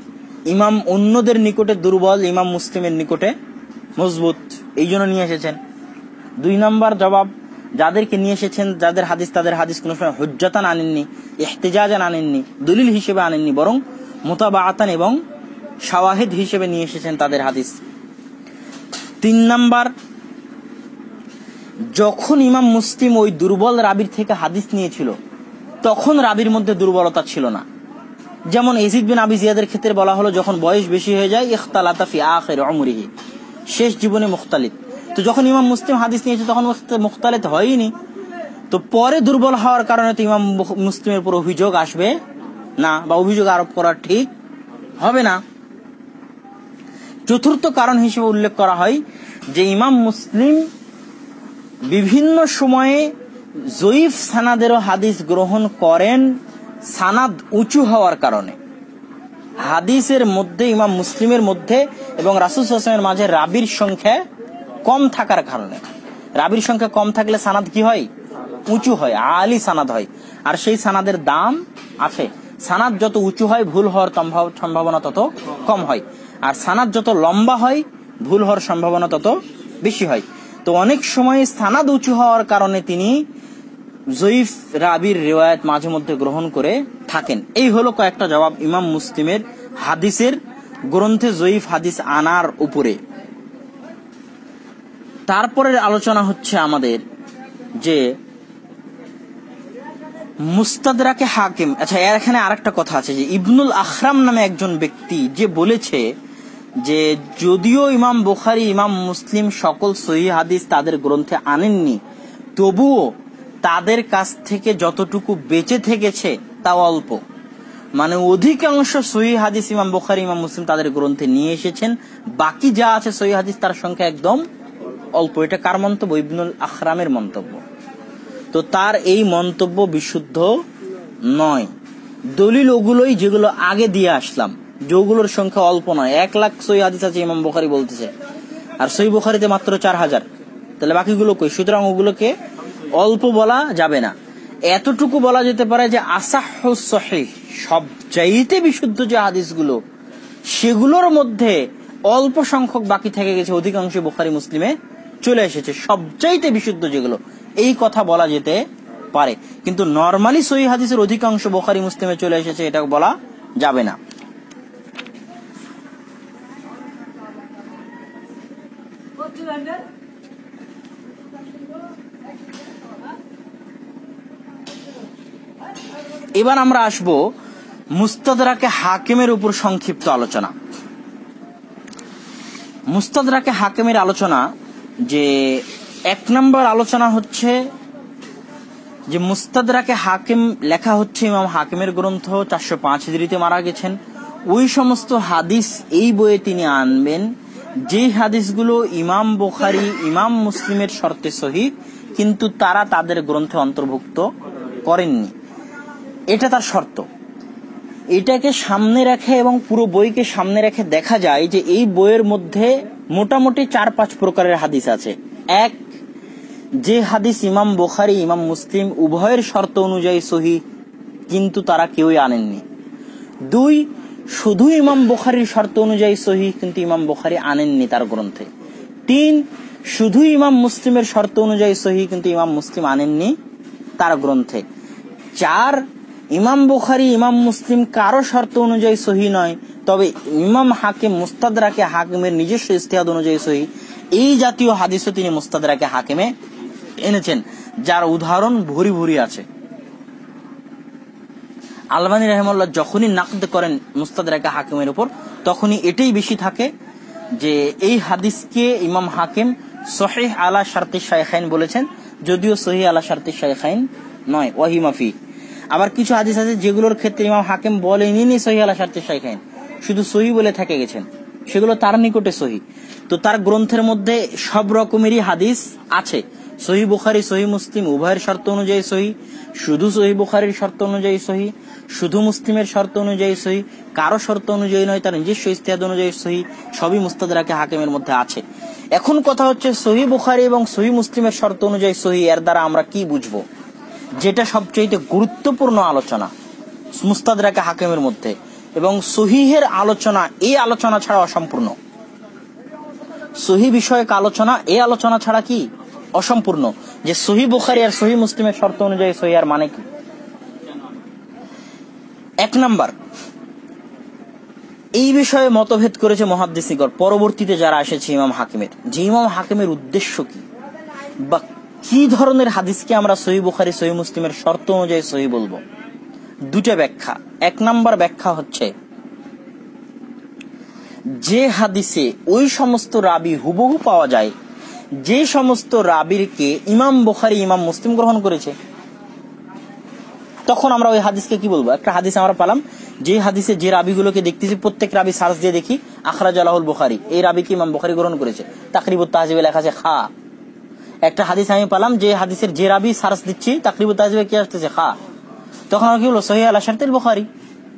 ইমাম অন্যদের নিকটে দুর্বল, ইমাম মুসলিমের নিকটে মজবুত। এই জন্য নিয়ে এসেছেন। দুই নাম্বার জবাব, যাদেরকে নিয়ে এসেছেন, যাদের হাদিস, তাদের হাদিস কোনো সময় হজ্জাতান আনেননি, ইহতেজাজান আনেননি, দলিল হিসেবে আনেননি, বরং মোতাবাআতান এবং শাওয়াহিদ হিসেবে নিয়ে এসেছেন তাদের হাদিস। তিন নাম্বার, যখন ইমাম মুসলিম ওই দুর্বল রাবির থেকে হাদিস নিয়েছিল, তখন রাবির মধ্যে দুর্বলতা ছিল না। যেমন এজিদ বিন আবি জিয়াদের ক্ষেত্রে বলা হলো, যখন বয়স বেশি হয়ে যায়, ইখতালাতা ফি আখির উমরিহি, শেষ জীবনে মুখতালিত। তো যখন ইমাম মুসলিম হাদিস নিয়েছে, তখন মুখত- মুখতালিত হয়নি। তো পরে দুর্বল হওয়ার কারণে তো ইমাম মুসলিমের উপর অভিযোগ আসবে না, বা অভিযোগ আরোপ করা ঠিক হবে না। চতুর্থ কারণ হিসেবে উল্লেখ করা হয় যে, ইমাম মুসলিম বিভিন্ন সময়ে জয়ীফ সানাদেরও হাদিস গ্রহণ করেন সানাদ উঁচু হওয়ার কারণে। হাদিসের মধ্যে, ইমাম মুসলিমের মধ্যে এবং রাসুল হাসানের মাঝে রাবির সংখ্যা কম থাকার কারণে। রাবির সংখ্যা কম থাকলে সানাদ কি হয়? উঁচু হয়, আলি সানাদ হয়। আর সেই সানাদের দাম আছে সানাদ যত উঁচু হয়, ভুল হওয়ার সম্ভাবনা তত কম হয়। আর সানাদ যত লম্বা হয়, ভুল হওয়ার সম্ভাবনা তত বেশি হয়। তো অনেক সময় সানাদ উঁচু হওয়ার কারণে তিনি জয়ীফ রাবির রেওয়ায়ত মাঝে মধ্যে গ্রহণ করে থাকেন। এই হলো কয়েকটা জবাব ইমাম মুসলিমের হাদিসের গ্রন্থে জয়ীফ হাদিস আনার উপরে। তারপরের আলোচনা হচ্ছে আমাদের যে মুস্তাদরাকে হাকিম। আচ্ছা এর এখানে আরেকটা কথা আছে যে ইবনুল আখরাম নামে একজন ব্যক্তি যে বলেছে যে যদিও ইমাম বুখারি, ইমাম মুসলিম সকল সহি হাদিস তাদের গ্রন্থে আনেননি, তবুও তাদের কাছ থেকে যতটুকু বেঁচে থেকেছে তা অল্প। মানে অধিকাংশ সহি হাদিস ইমাম বুখারি, ইমাম মুসলিম তাদের গ্রন্থে নিয়ে এসেছেন, বাকি যা আছে সহি হাদিস তার সংখ্যা একদম অল্প। এটা কার মন্তব্য? ইবনুল আখরামের মন্তব্য। তো তার এই মন্তব্য বিশুদ্ধ নয়। দলিল ওগুলোই যেগুলো আগে দিয়ে আসলাম, যেগুলোর সংখ্যা অল্প নয়। এক লাখ সই হাদিস আছে, ইমাম বুখারি বলতেছে। আর সই বুখারিতে মাত্র চার হাজার। তাহলে বাকিগুলো কই? সুতরাং ওগুলোকে অল্প বলা যাবে না। এতটুকু বলা যেতে পারে যে আসাহ বিশুদ্ধ যে হাদিসগুলো, সেগুলোর মধ্যে অল্প সংখ্যক বাকি থেকে গেছে। অধিকাংশ বুখারি, মুসলিমে চলে এসেছে। সবচাইতে বিশুদ্ধ যেগুলো এই কথা বলা যেতে পারে। কিন্তু নর্মালি সহি হাদিসের অধিকাংশ বোখারি, মুসলিমে চলে এসেছে, এটা বলা যাবে না। এবার আমরা আসব মুস্তাদরাকে হাকিমের উপর সংক্ষিপ্ত আলোচনা। মুস্তাদরাকে হাকিমের আলোচনা যে এক নম্বর আলোচনা হচ্ছে যে মুস্তাদরাকে হাকিম লেখা হচ্ছে, ইমাম হাকিমের গ্রন্থ, চারশো পাঁচ হিজড়িতে মারা গেছেন। ওই সমস্ত হাদিস এই বইয়ে তিনি আনবেন যে হাদিসগুলো ইমাম বোখারি, ইমাম মুসলিমের শর্তে সহি, কিন্তু তারা তাদের গ্রন্থে অন্তর্ভুক্ত করেননি। এটা তার শর্ত। এটাকে সামনে রেখে এবং পুরো বইকে সামনে রেখে দেখা যায় যে এই বইয়ের মধ্যে মোটামুটি চার পাঁচ প্রকারের হাদিস আছে। এক যে হাদিস ইমাম বোখারি, ইমাম মুসলিম উভয়ের শর্ত অনুযায়ী সহি, কিন্তু তারা কেউই আনেননি। দুই, শুধু ইমাম বোখারির শর্ত অনুযায়ী সহি, কিন্তু ইমাম বোখারি আনেননি তার গ্রন্থে। তিন, শুধু ইমাম মুসলিমের শর্ত অনুযায়ী সহি, কিন্তু ইমাম মুসলিম আনেননি তার গ্রন্থে। চার, ইমাম বুখারি, ইমাম মুসলিম কারও শর্ত অনুযায়ী সহি নয়, তবে ইমাম হাকিম মুস্তাদরাকে হাকিমের নিজস্ব ইস্তেহাদ অনুযায়ী সহি। এই জাতীয় হাদিসও তিনি মুস্তাদরাকে হাকিমে এনেছেন, যার উদাহরণ ভুরি ভুরি আছে। আলবানী রহমাল্লাহ যখনই নাকদ করেন মুস্তাদরাকে হাকিমের উপর, তখনই এটাই বেশি থাকে যে এই হাদিসকে ইমাম হাকিম সহিহ আলা শারতি শাইখাইন বলেছেন, যদিও সহি আলা শারতি শাইখাইন নয় ওয়াহিমাফি আবার কিছু হাদিস আছে যেগুলোর ক্ষেত্রে ইমাম হাকিম বলেনি সহি আলা শারতি শাইখাইন, শুধু সহি বলে থেকে গেছেন। সেগুলো তার নিকটে সহি তো তার গ্রন্থের মধ্যে সব রকমেরই হাদিস আছে। সহি বুখারি, সহি মুসলিম, উভয়ের শর্ত অনুযায়ী সহি, শুধু সহি বুখারির শর্ত অনুযায়ী সহি, শুধু মুসলিমের শর্ত অনুযায়ী সহি, কারও শর্ত অনুযায়ী নয়, তার নিজস্ব ইস্তেহাদ অনুযায়ী সহি, সবই মুস্তাদরাকে হাকিমের মধ্যে আছে। এখন কথা হচ্ছে সহি বুখারি এবং সহি মুসলিমের শর্ত অনুযায়ী সহি, এর দ্বারা আমরা কি বুঝব? যেটা সবচেয়ে গুরুত্বপূর্ণ আলোচনা, মুস্তাদরাকে হাকিমের মধ্যে। এবং সহিহের আলোচনা, এই আলোচনা ছাড়া অসম্পূর্ণ। সহি বিষয়ক আলোচনা, এই আলোচনা ছাড়া কি? অসম্পূর্ণ। যে সহি বুখারি আর সহি মুসলিমের শর্ত অনুযায়ী সহি আর মানে কি? এক নাম্বার, এই বিষয়ে মতভেদ করেছে মহাদ্দেশিগর পরবর্তীতে যারা এসেছে ইমাম হাকিমের। যে ইমাম হাকিমের উদ্দেশ্য কি? বা কি ধরনের হাদিসকে আমরা সহি বুখারি, সহি মুসলিমের শর্ত অনুযায়ী সহি বলব? দুটা ব্যাখ্যা। এক নাম্বার ব্যাখ্যা হচ্ছে, যে হাদিসে ওই সমস্ত রাবি হুবহু পাওয়া যায় যে সমস্ত রাবিরকে ইমাম বুখারি, ইমাম মুসলিম গ্রহণ করেছে, তখন আমরা ওই হাদিসকে কি বলব? একটা হাদিস আমরা পালাম, যে হাদিসে যে রাবিগুলোকে দেখতেছি, প্রত্যেক রাবি সার্চ দিয়ে দেখি আখরাজ আলাহুল বুখারি। এই রাবিকে ইমাম বুখারি গ্রহণ করেছে। তাকরিবুত তাহজিবে লেখা আছে খা। একটা হাদিস আমি পালাম, যে হাদিসের যে রাবি সার্চ দিচ্ছি, তাকরিবুত তাহজিবে কি আসতেছে? খা। তখন আমরা কি বলব সহি আল্লাহ শারতিল বুখারি।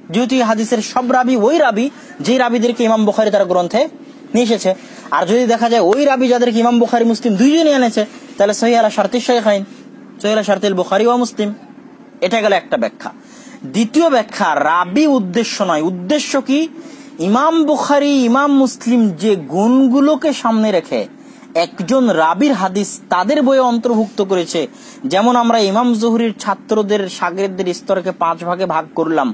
যেহেতু হাদিসের সব রাবি, ওই রাবি, যে রাবিদেরকে ইমাম বুখারি তার গ্রন্থে নিয়ে এসেছে আর যদি দেখা যায় ওই রাবি যাদেরকে ইমাম বুখারি, মুসলিম দুইজনই এনেছে, তাহলে সহি আল্লাহ শেখ আইন সহি আল্লাহ শারতিল বুখারি ও মুসলিম। এটা গেল একটা ব্যাখ্যা। দ্বিতীয় ব্যাখ্যা, রাবি উদ্দেশ্য নয়। উদ্দেশ্য কি? ইমাম বুখারি, ইমাম মুসলিম যে গুণগুলোকে সামনে রেখে একজন রাবির হাদিস তাদের বইয়ে অন্তর্ভুক্ত করেছে। যেমন আমরা ইমাম জহুরির ছাত্রদের, সাগরেদের স্তরকে পাঁচ ভাগে ভাগ করলাম।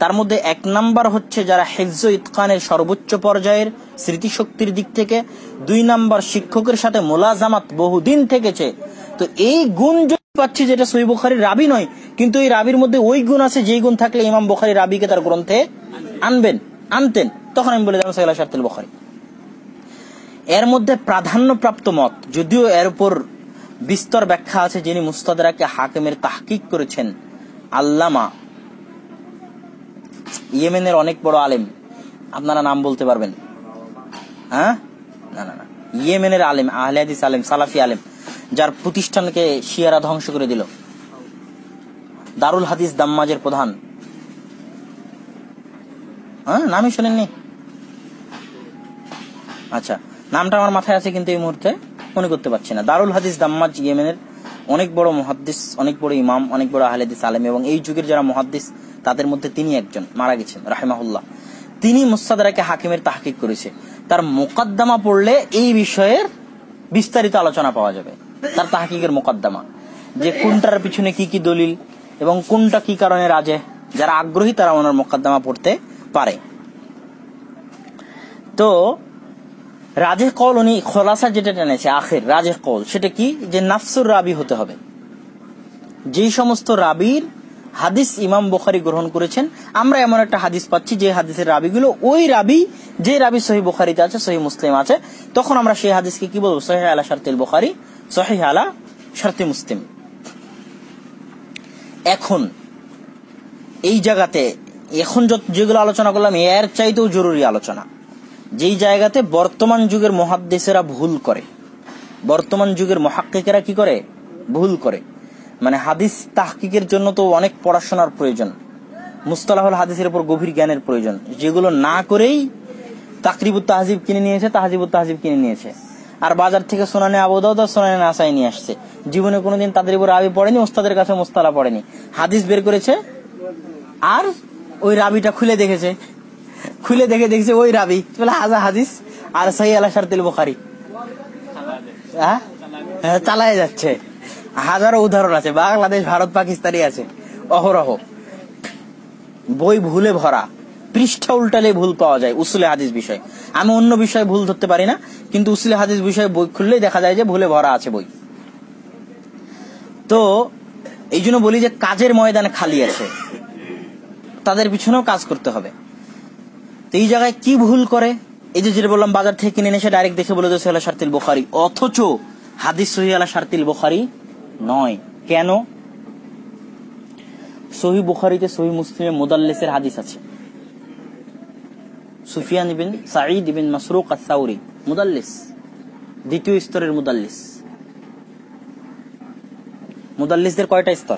তার মধ্যে এক নাম্বার হচ্ছে যারা হেফজ ইতকানের সর্বোচ্চ পর্যায়ের স্মৃতিশক্তির দিক থেকে। দুই নাম্বার শিক্ষকের সাথে মোলাজামাত বহুদিন থেকেছে। তো এই গুণ যদি পাচ্ছি, যেটা সহি বুখারির রাবি নয়, কিন্তু এই রাবির মধ্যে ওই গুণ আছে, যেই গুণ থাকলে ইমাম বুখারি রাবিকে তার গ্রন্থে আনবেন, আনতেন। তখন আমি বলে দিলাম সাইলা শার্তুল বুখারি। এর মধ্যে প্রাধান্যপ্রাপ্ত মত, যদিও এর উপর বিস্তর ব্যাখ্যা আছে যিনি মুস্তাদারাকে হাকিমের তাহকিক করেছেন। আল্লামা। ইয়েমেনের অনেক বড় আলেম। আপনারা নাম বলতে পারবেন। হ্যাঁ? না না না। ইয়েমেনের আলেম, আহলে হাদিস আলেম, সালাফি আলেম, যার প্রতিষ্ঠানকে শিয়ারা ধ্বংস করে দিল। দারুল হাদিস দাম্মাজের প্রধান। হ্যাঁ? নামই শোনেননি? আচ্ছা। নামটা আমার মাথায় আছে কিন্তু এই মুহূর্তে মনে করতে পারছি না। দারুল হাদিস দাম্মাজ ইয়েমেনের অনেক বড় মহাদ্দিস, অনেক বড় ইমাম, অনেক বড় আহলেদিস আলেম এবং এই যুগের যারা মহাদ্দিস, তাদের মধ্যে তিনি একজন, মারা গেছেন, রাহেমাহুল্লাহ। তিনি মুস্তাদারাকে হাকিমের তাহকিক করেছে। তার মোকদ্দমা পড়লে এই বিষয়ের বিস্তারিত আলোচনা পাওয়া যাবে। তার তাহকিকের মোকদ্দমা। যে কোনটার পিছনে কি কি দলিল এবং কোনটা কি কারণে রাজে, যারা আগ্রহী তারা ওনার মোকদ্দমা পড়তে পারে। তো রাজে কল উনি খোলাসা যেটা টেনেছে আখের রাজে কল সেটা কি? যে নাফসুর রাবি হতে হবে। যেই সমস্ত রাবির হাদিস ইমাম বুখারি গ্রহণ করেছেন, আমরা এমন একটা হাদিস পাচ্ছি যে হাদিসের রাবিগুলো, ওই রাবি, যে রাবি সহি বুখারিতে আছে, সহি মুসলিম আছে, তখন আমরা সেই হাদিসকে কি বলব? সহি আলা শারতিল বুখারি, সহি আলা শারতি মুসলিম। এখন, এই জায়গাতে, এখন যেগুলো আলোচনা করলাম, এর চাইতেও জরুরি আলোচনা। যেই জায়গাতে বর্তমান যুগের মহাদ্দেশেরা ভুল করে, বর্তমান যুগের মহাক্কিকেরা কি করে? ভুল করে। মানে হাদিস তাহকিকের জন্য তো অনেক পড়াশোনার প্রয়োজন, মুস্তালাহুল হাদিসের উপর গভীর জ্ঞানের প্রয়োজন। যেগুলো না করেই তাকরিবুত তাহজিব কিনে নিয়েছে, তাহজিবুত তাহজিব কিনে নিয়েছে। আর বাজার থেকে সোনানে আবুদাউদ আর সোনানে নাসাই নিয়ে আসছে। জীবনে কোনোদিন তাদের উপর রাবি পড়েনি, ওস্তাদের কাছে মোস্তালা পড়েনি। হাদিস বের করেছে, আর ওই রাবিটা খুলে দেখেছে। খুলে দেখে দেখছে ওই রাবি। বলে হাজা হাদিস। আর সাহি বুখারি। হ্যাঁ? হ্যাঁ, চালায় যাচ্ছে। হাজারো উদাহরণ আছে বাংলাদেশ ভারত পাকিস্তানি আছে। অহরহ। বই ভুলে ভরা পৃষ্ঠা উল্টালে ভুল পাওয়া যায় উসুলে হাদিস বিষয়। আমি অন্য বিষয়ে ভুল ধরতে পারি না কিন্তু উসুলে হাদিস বিষয়ে বই খুললেই দেখা যায় যে ভুলে ভরা আছে বই। তো এই জন্য বলি যে কাজের ময়দানে খালি আছে। তাদের পিছনেও কাজ করতে হবে। তো এই জায়গায় কি ভুল করে? এই যে যেটা বললাম, বাজার থেকে কিনে এসে ডাইরেক্ট দেখে বলে সোহেলা শার্তিল বোখারি। অথচ হাদিস সহিয়ালা শার্তিল বোখারি নয়। কেন? সহি বুখারিতে সহি মুসলিমের মোদাল্লেসের হাদিস আছে। সুফিয়ান ইবিন সাঈদ ইবিন মাসরুক আসাউরি মুদাল্লিস। দ্বিতীয় স্তরের মুদাল্লিস। মুদাল্লিসদের কয়টা স্তর?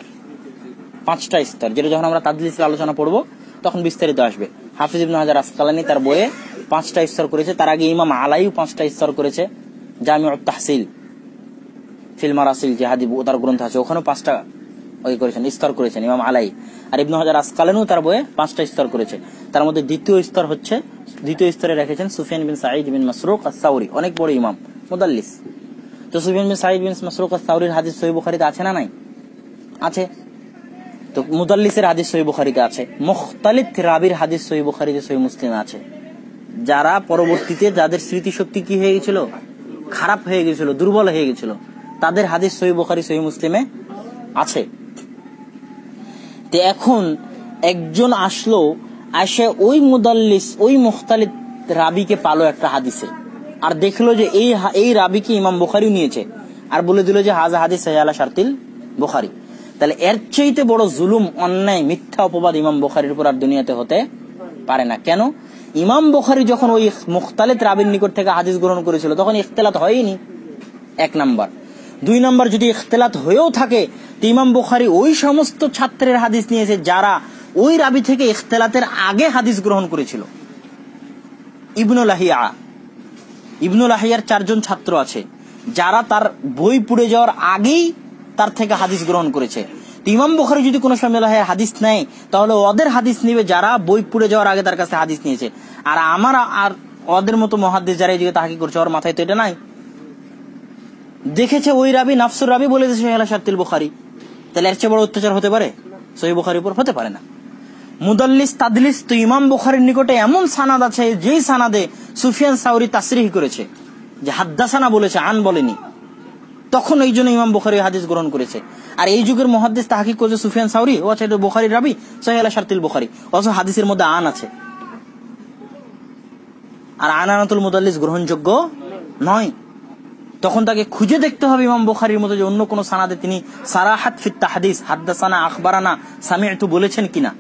পাঁচটা স্তর, যেটা যখন আমরা তাদলিসের আলোচনা পড়ব, তখন বিস্তারিত আসবে। হাফিজ ইবনে হাজার আসকালানি তার বইয়ে পাঁচটা স্তর করেছে। তার আগে ইমাম আলাইও পাঁচটা স্তর করেছে। জামিউত তাহসিল ফিল্মার আসিল যে হাদি তার গ্রন্থ আছে। ওখানেও পাঁচটা ওই করেছেন, স্তর করেছেন ইমাম আলাই। আর ইবনু হাজার আসকালানও তার বইয়ে পাঁচটা স্তর করেছে। তার মধ্যে দ্বিতীয় স্তর হচ্ছে, দ্বিতীয় স্তরে রেখেছেন সুফিয়ান বিন সাঈদ বিন মাসরুক আসাউরি অনেক বড় ইমাম, মুদাল্লিস। তো সুফিয়ান বিন সাঈদ বিন মাসরুক আসাউরির হাদিস সহি বুখারিতে আছে না নাই? আছে। তো মুদাল্লিসের হাদিস সহি বুখারিতে আছে। মুখতালিফ রাবির হাদিস সহি বুখারিতে সহি মুসলিমে আছে। যারা পরবর্তীতে যাদের স্মৃতিশক্তি কি হয়ে গেছিল? খারাপ হয়ে গেছিল, দুর্বল হয়ে গেছিল, তাদের হাদিস সহি বুখারি সহি মুসলিমে আছে। তো এখন একজন আসলো, আসে ওই মুদাল্লিস, ওই মুখতালিফ রাবিকে পালো একটা হাদিসে। আর দেখল যে এই এই রাবিকে ইমাম বুখারি নিয়েছে। আর বলে দিল যে হাজা হাদিস সাইয়ালা শারতিল বুখারি। তাহলে এর চাইতে বড় জুলুম, অন্যায়, মিথ্যা অপবাদ ইমাম বুখারির উপর আর দুনিয়াতে হতে পারে না। কেন? ইমাম বুখারি যখন ওই মুখতালিত রাবির নিকট থেকে হাদিস গ্রহণ করেছিল, তখন ইখতলাত হয়নি। এক নাম্বার। দুই নাম্বার, যদি ইখতলাত হয়েও থাকে, তো ইমাম বুখারি ওই সমস্ত ছাত্রের হাদিস নিয়েছে যারা ওই রাবি থেকে ইখতলাতের আগে হাদিস গ্রহণ করেছিল। ইবনুল আহিয়া ইবনুল আহিয়ার চারজন ছাত্র আছে, যারা তার বই পুড়ে যাওয়ার আগেই তার থেকে হাদিস গ্রহণ করেছে। ইমাম বুখারি যদি কোনো সময় হাদিস নেয়, তাহলে ওদের হাদিস নিবে যারা বই পুড়ে যাওয়ার আগে তার কাছে হাদিস নিয়েছে। আর আমার আর ওদের মতো মহাদিস যারা এই দিকে তাহাকি করছে, ওর মাথায় তো এটা নাই। দেখেছে ওই রাবি, নাফসুর রাবি বলে দিয়েছে হেলা শার্তিল বুখারি। তাহলে এর চেয়ে বড় অত্যাচার হতে পারে? সহি বুখারির উপর হতে পারে না। মুদাল্লিস, তাদলিস, তো ইমাম বুখারির নিকটে এমন সানাদ আছে, যেই সানাদে সুফিয়ান সাউরি তাসরিহ করেছে। যে হাদ্দাসানা বলেছে, আন বলেনি। তখন এই জন্য ইমাম বুখারি হাদিস গ্রহণ করেছে। আর এই যুগের মহাদিস তাহাকিক করছে সুফিয়ান সাউরি, ও আচ্ছা এটা বুখারি রাবি সহিলা শার্তিল বুখারি। অথচ হাদিসের মধ্যে আন আছে। আর আনানাতুল মুদাল্লিস গ্রহণযোগ্য নয়। তখন তাকে খুঁজে দেখতে হবে ইমাম বুখারির মতো যে অন্য কোন সানাদে তিনি সারাহাত ফিত তাহাদিস, হাদ্দাসানা, আখবারানা একটু বলেছেন কিনা।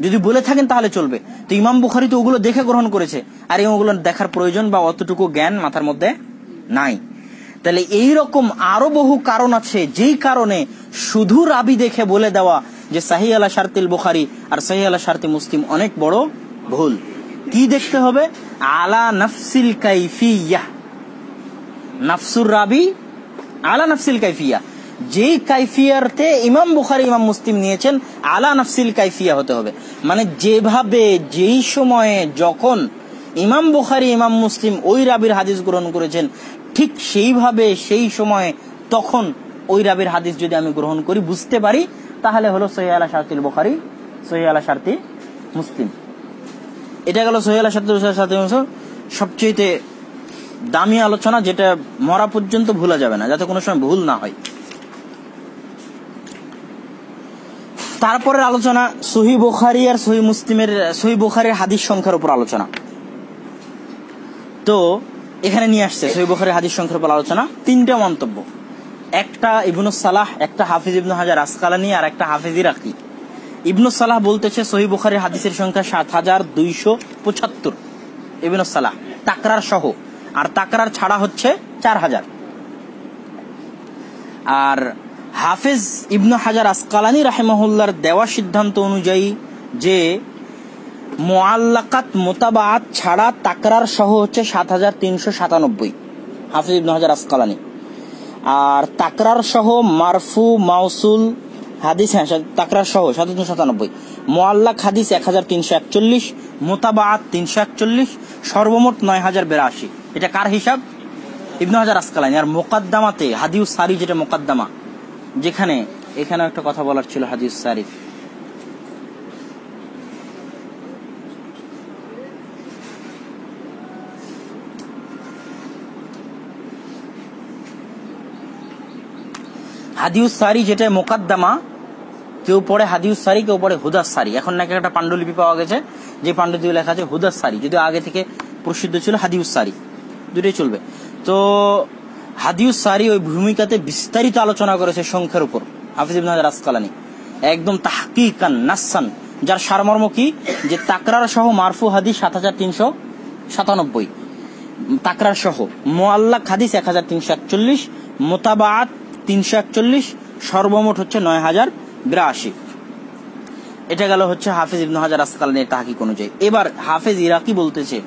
যদি বলে থাকেন তাহলে চলবে। তো ইমাম বুখারি তো ওগুলো দেখে গ্রহণ করেছে। আর ওগুলো দেখার প্রয়োজন বা অতটুকু জ্ঞান মাথার মধ্যে নাই। তাহলে এই রকম আরও বহু কারণ আছে, যেই কারণে শুধু রাবি দেখে বলে দেওয়া যে সাহি আলা শার্তিল বুখারি আর সাহি আলা শার্তি মুসলিম অনেক বড় ভুল। কি দেখতে হবে? আলা নফসিল কাইফিয়া। নাফসুর রাবি আলা নফসিল কাইফিয়া। যেই কাইফিয়ারতে ইমাম বুখারি, ইমাম মুসলিম নিয়েছেন, আলা নফসিল কাইফিয়া হতে হবে। মানে যেভাবে, যেই সময়ে যখন ইমাম বুখারি, ইমাম মুসলিম ওই রাবির হাদিস গ্রহণ করেছেন ঠিক সেইভাবে, সেই সময়ে তখন ওই রাবির হাদিস যদি আমি গ্রহণ করি, বুঝতে পারি, তাহলে হলো সহি আলা শারতিল বুখারি, সহি আলা শারতি মুসলিম। এটা গেল সহি আলা শারতি সবচেয়ে দামি আলোচনা যেটা মরা পর্যন্ত ভুলা যাবে না, যাতে কোনো সময় ভুল না হয়। তারপরের আলোচনা সহি বোখারি আর সহি মুসলিমের, সহি বোখারির হাদিস সংখ্যার উপর আলোচনা। তো এখানে নিয়ে আসছে সহি বুখারির হাদিস সংখ্যার উপর আলোচনা। তিনটা মন্তব্য। একটা ইবনু সালাহ, একটা হাফিজ ইবনু হাজার আসকালানি, আর একটা হাফিজ রাখি ইবনু সালাহ বলতেছে সহি বুখারির হাদিসের সংখ্যা সাত হাজার দুইশো পঁচাত্তর। ইবনু সালাহ, তাকরার সহ। আর তাকরার ছাড়া হচ্ছে চার হাজার। আর হাফেজ ইবনু হাজার আসকালানি রাহেমহল্লার দেওয়া সিদ্ধান্ত অনুযায়ী যে মোয়াল্লাকাত মোতাবাত ছাড়া তাকরার সহ হচ্ছে সাত হাজার তিনশো সাতানব্বই। হাফিজ ইবনু হাজার আসকালানি। আর তাকরার সহ মারফু, মাউসুল হাদিস হ্যাঁ তাকরার সহ সাত সাতানব্বই। মোয়াল্লাক হাদিস এক হাজার তিনশো একচল্লিশ মোতাবাত তিনশো একচল্লিশ, সর্বমোট নয় হাজার বেরাশি। এটা কার হিসাব? ইবনু হাজার আসকালানি। আর মোকাদ্দামাতে হাদিউস সারি যেটা মোকাদ্দামা, যেখানে এখানে একটা কথা বলার ছিল হাদিস সারিফ হাদিউস সারি যেটা মোকাদ্দামা কেউ পড়ে হাদিউস সারি কেউ পড়ে হুদাস সারি। এখন নাকি একটা পাণ্ডুলিপি পাওয়া গেছে, যে পাণ্ডুলিপি লেখা আছে হুদাস সারি। যদিও আগে থেকে প্রসিদ্ধ ছিল হাদিউস সারি। দুটোই চলবে। তো হাদিউস সারি ওই ভূমিকাতে বিস্তারিত আলোচনা করেছে সংখ্যার উপর। হাফিজ ইবনে হাজার আসকালানি। একদম তাহকিকান নাসান যার সারমর্ম কি? যে তাকরার সহ মারফু হাদিস সাত হাজার তিনশো সাতানব্বই। তাকরার সহ। মোয়াল্লাক হাদিস এক হাজার তিনশো একচল্লিশ। মোতাবাত তিনশো একচল্লিশ, সর্বমোট হচ্ছে নয় হাজার বিরাশি। এটা গেল হচ্ছে হাফিজ ইবনু হাজার আসকালানির তাহকিক অনুযায়ী। এবার হাফিজ ইরাকি বলতেছে,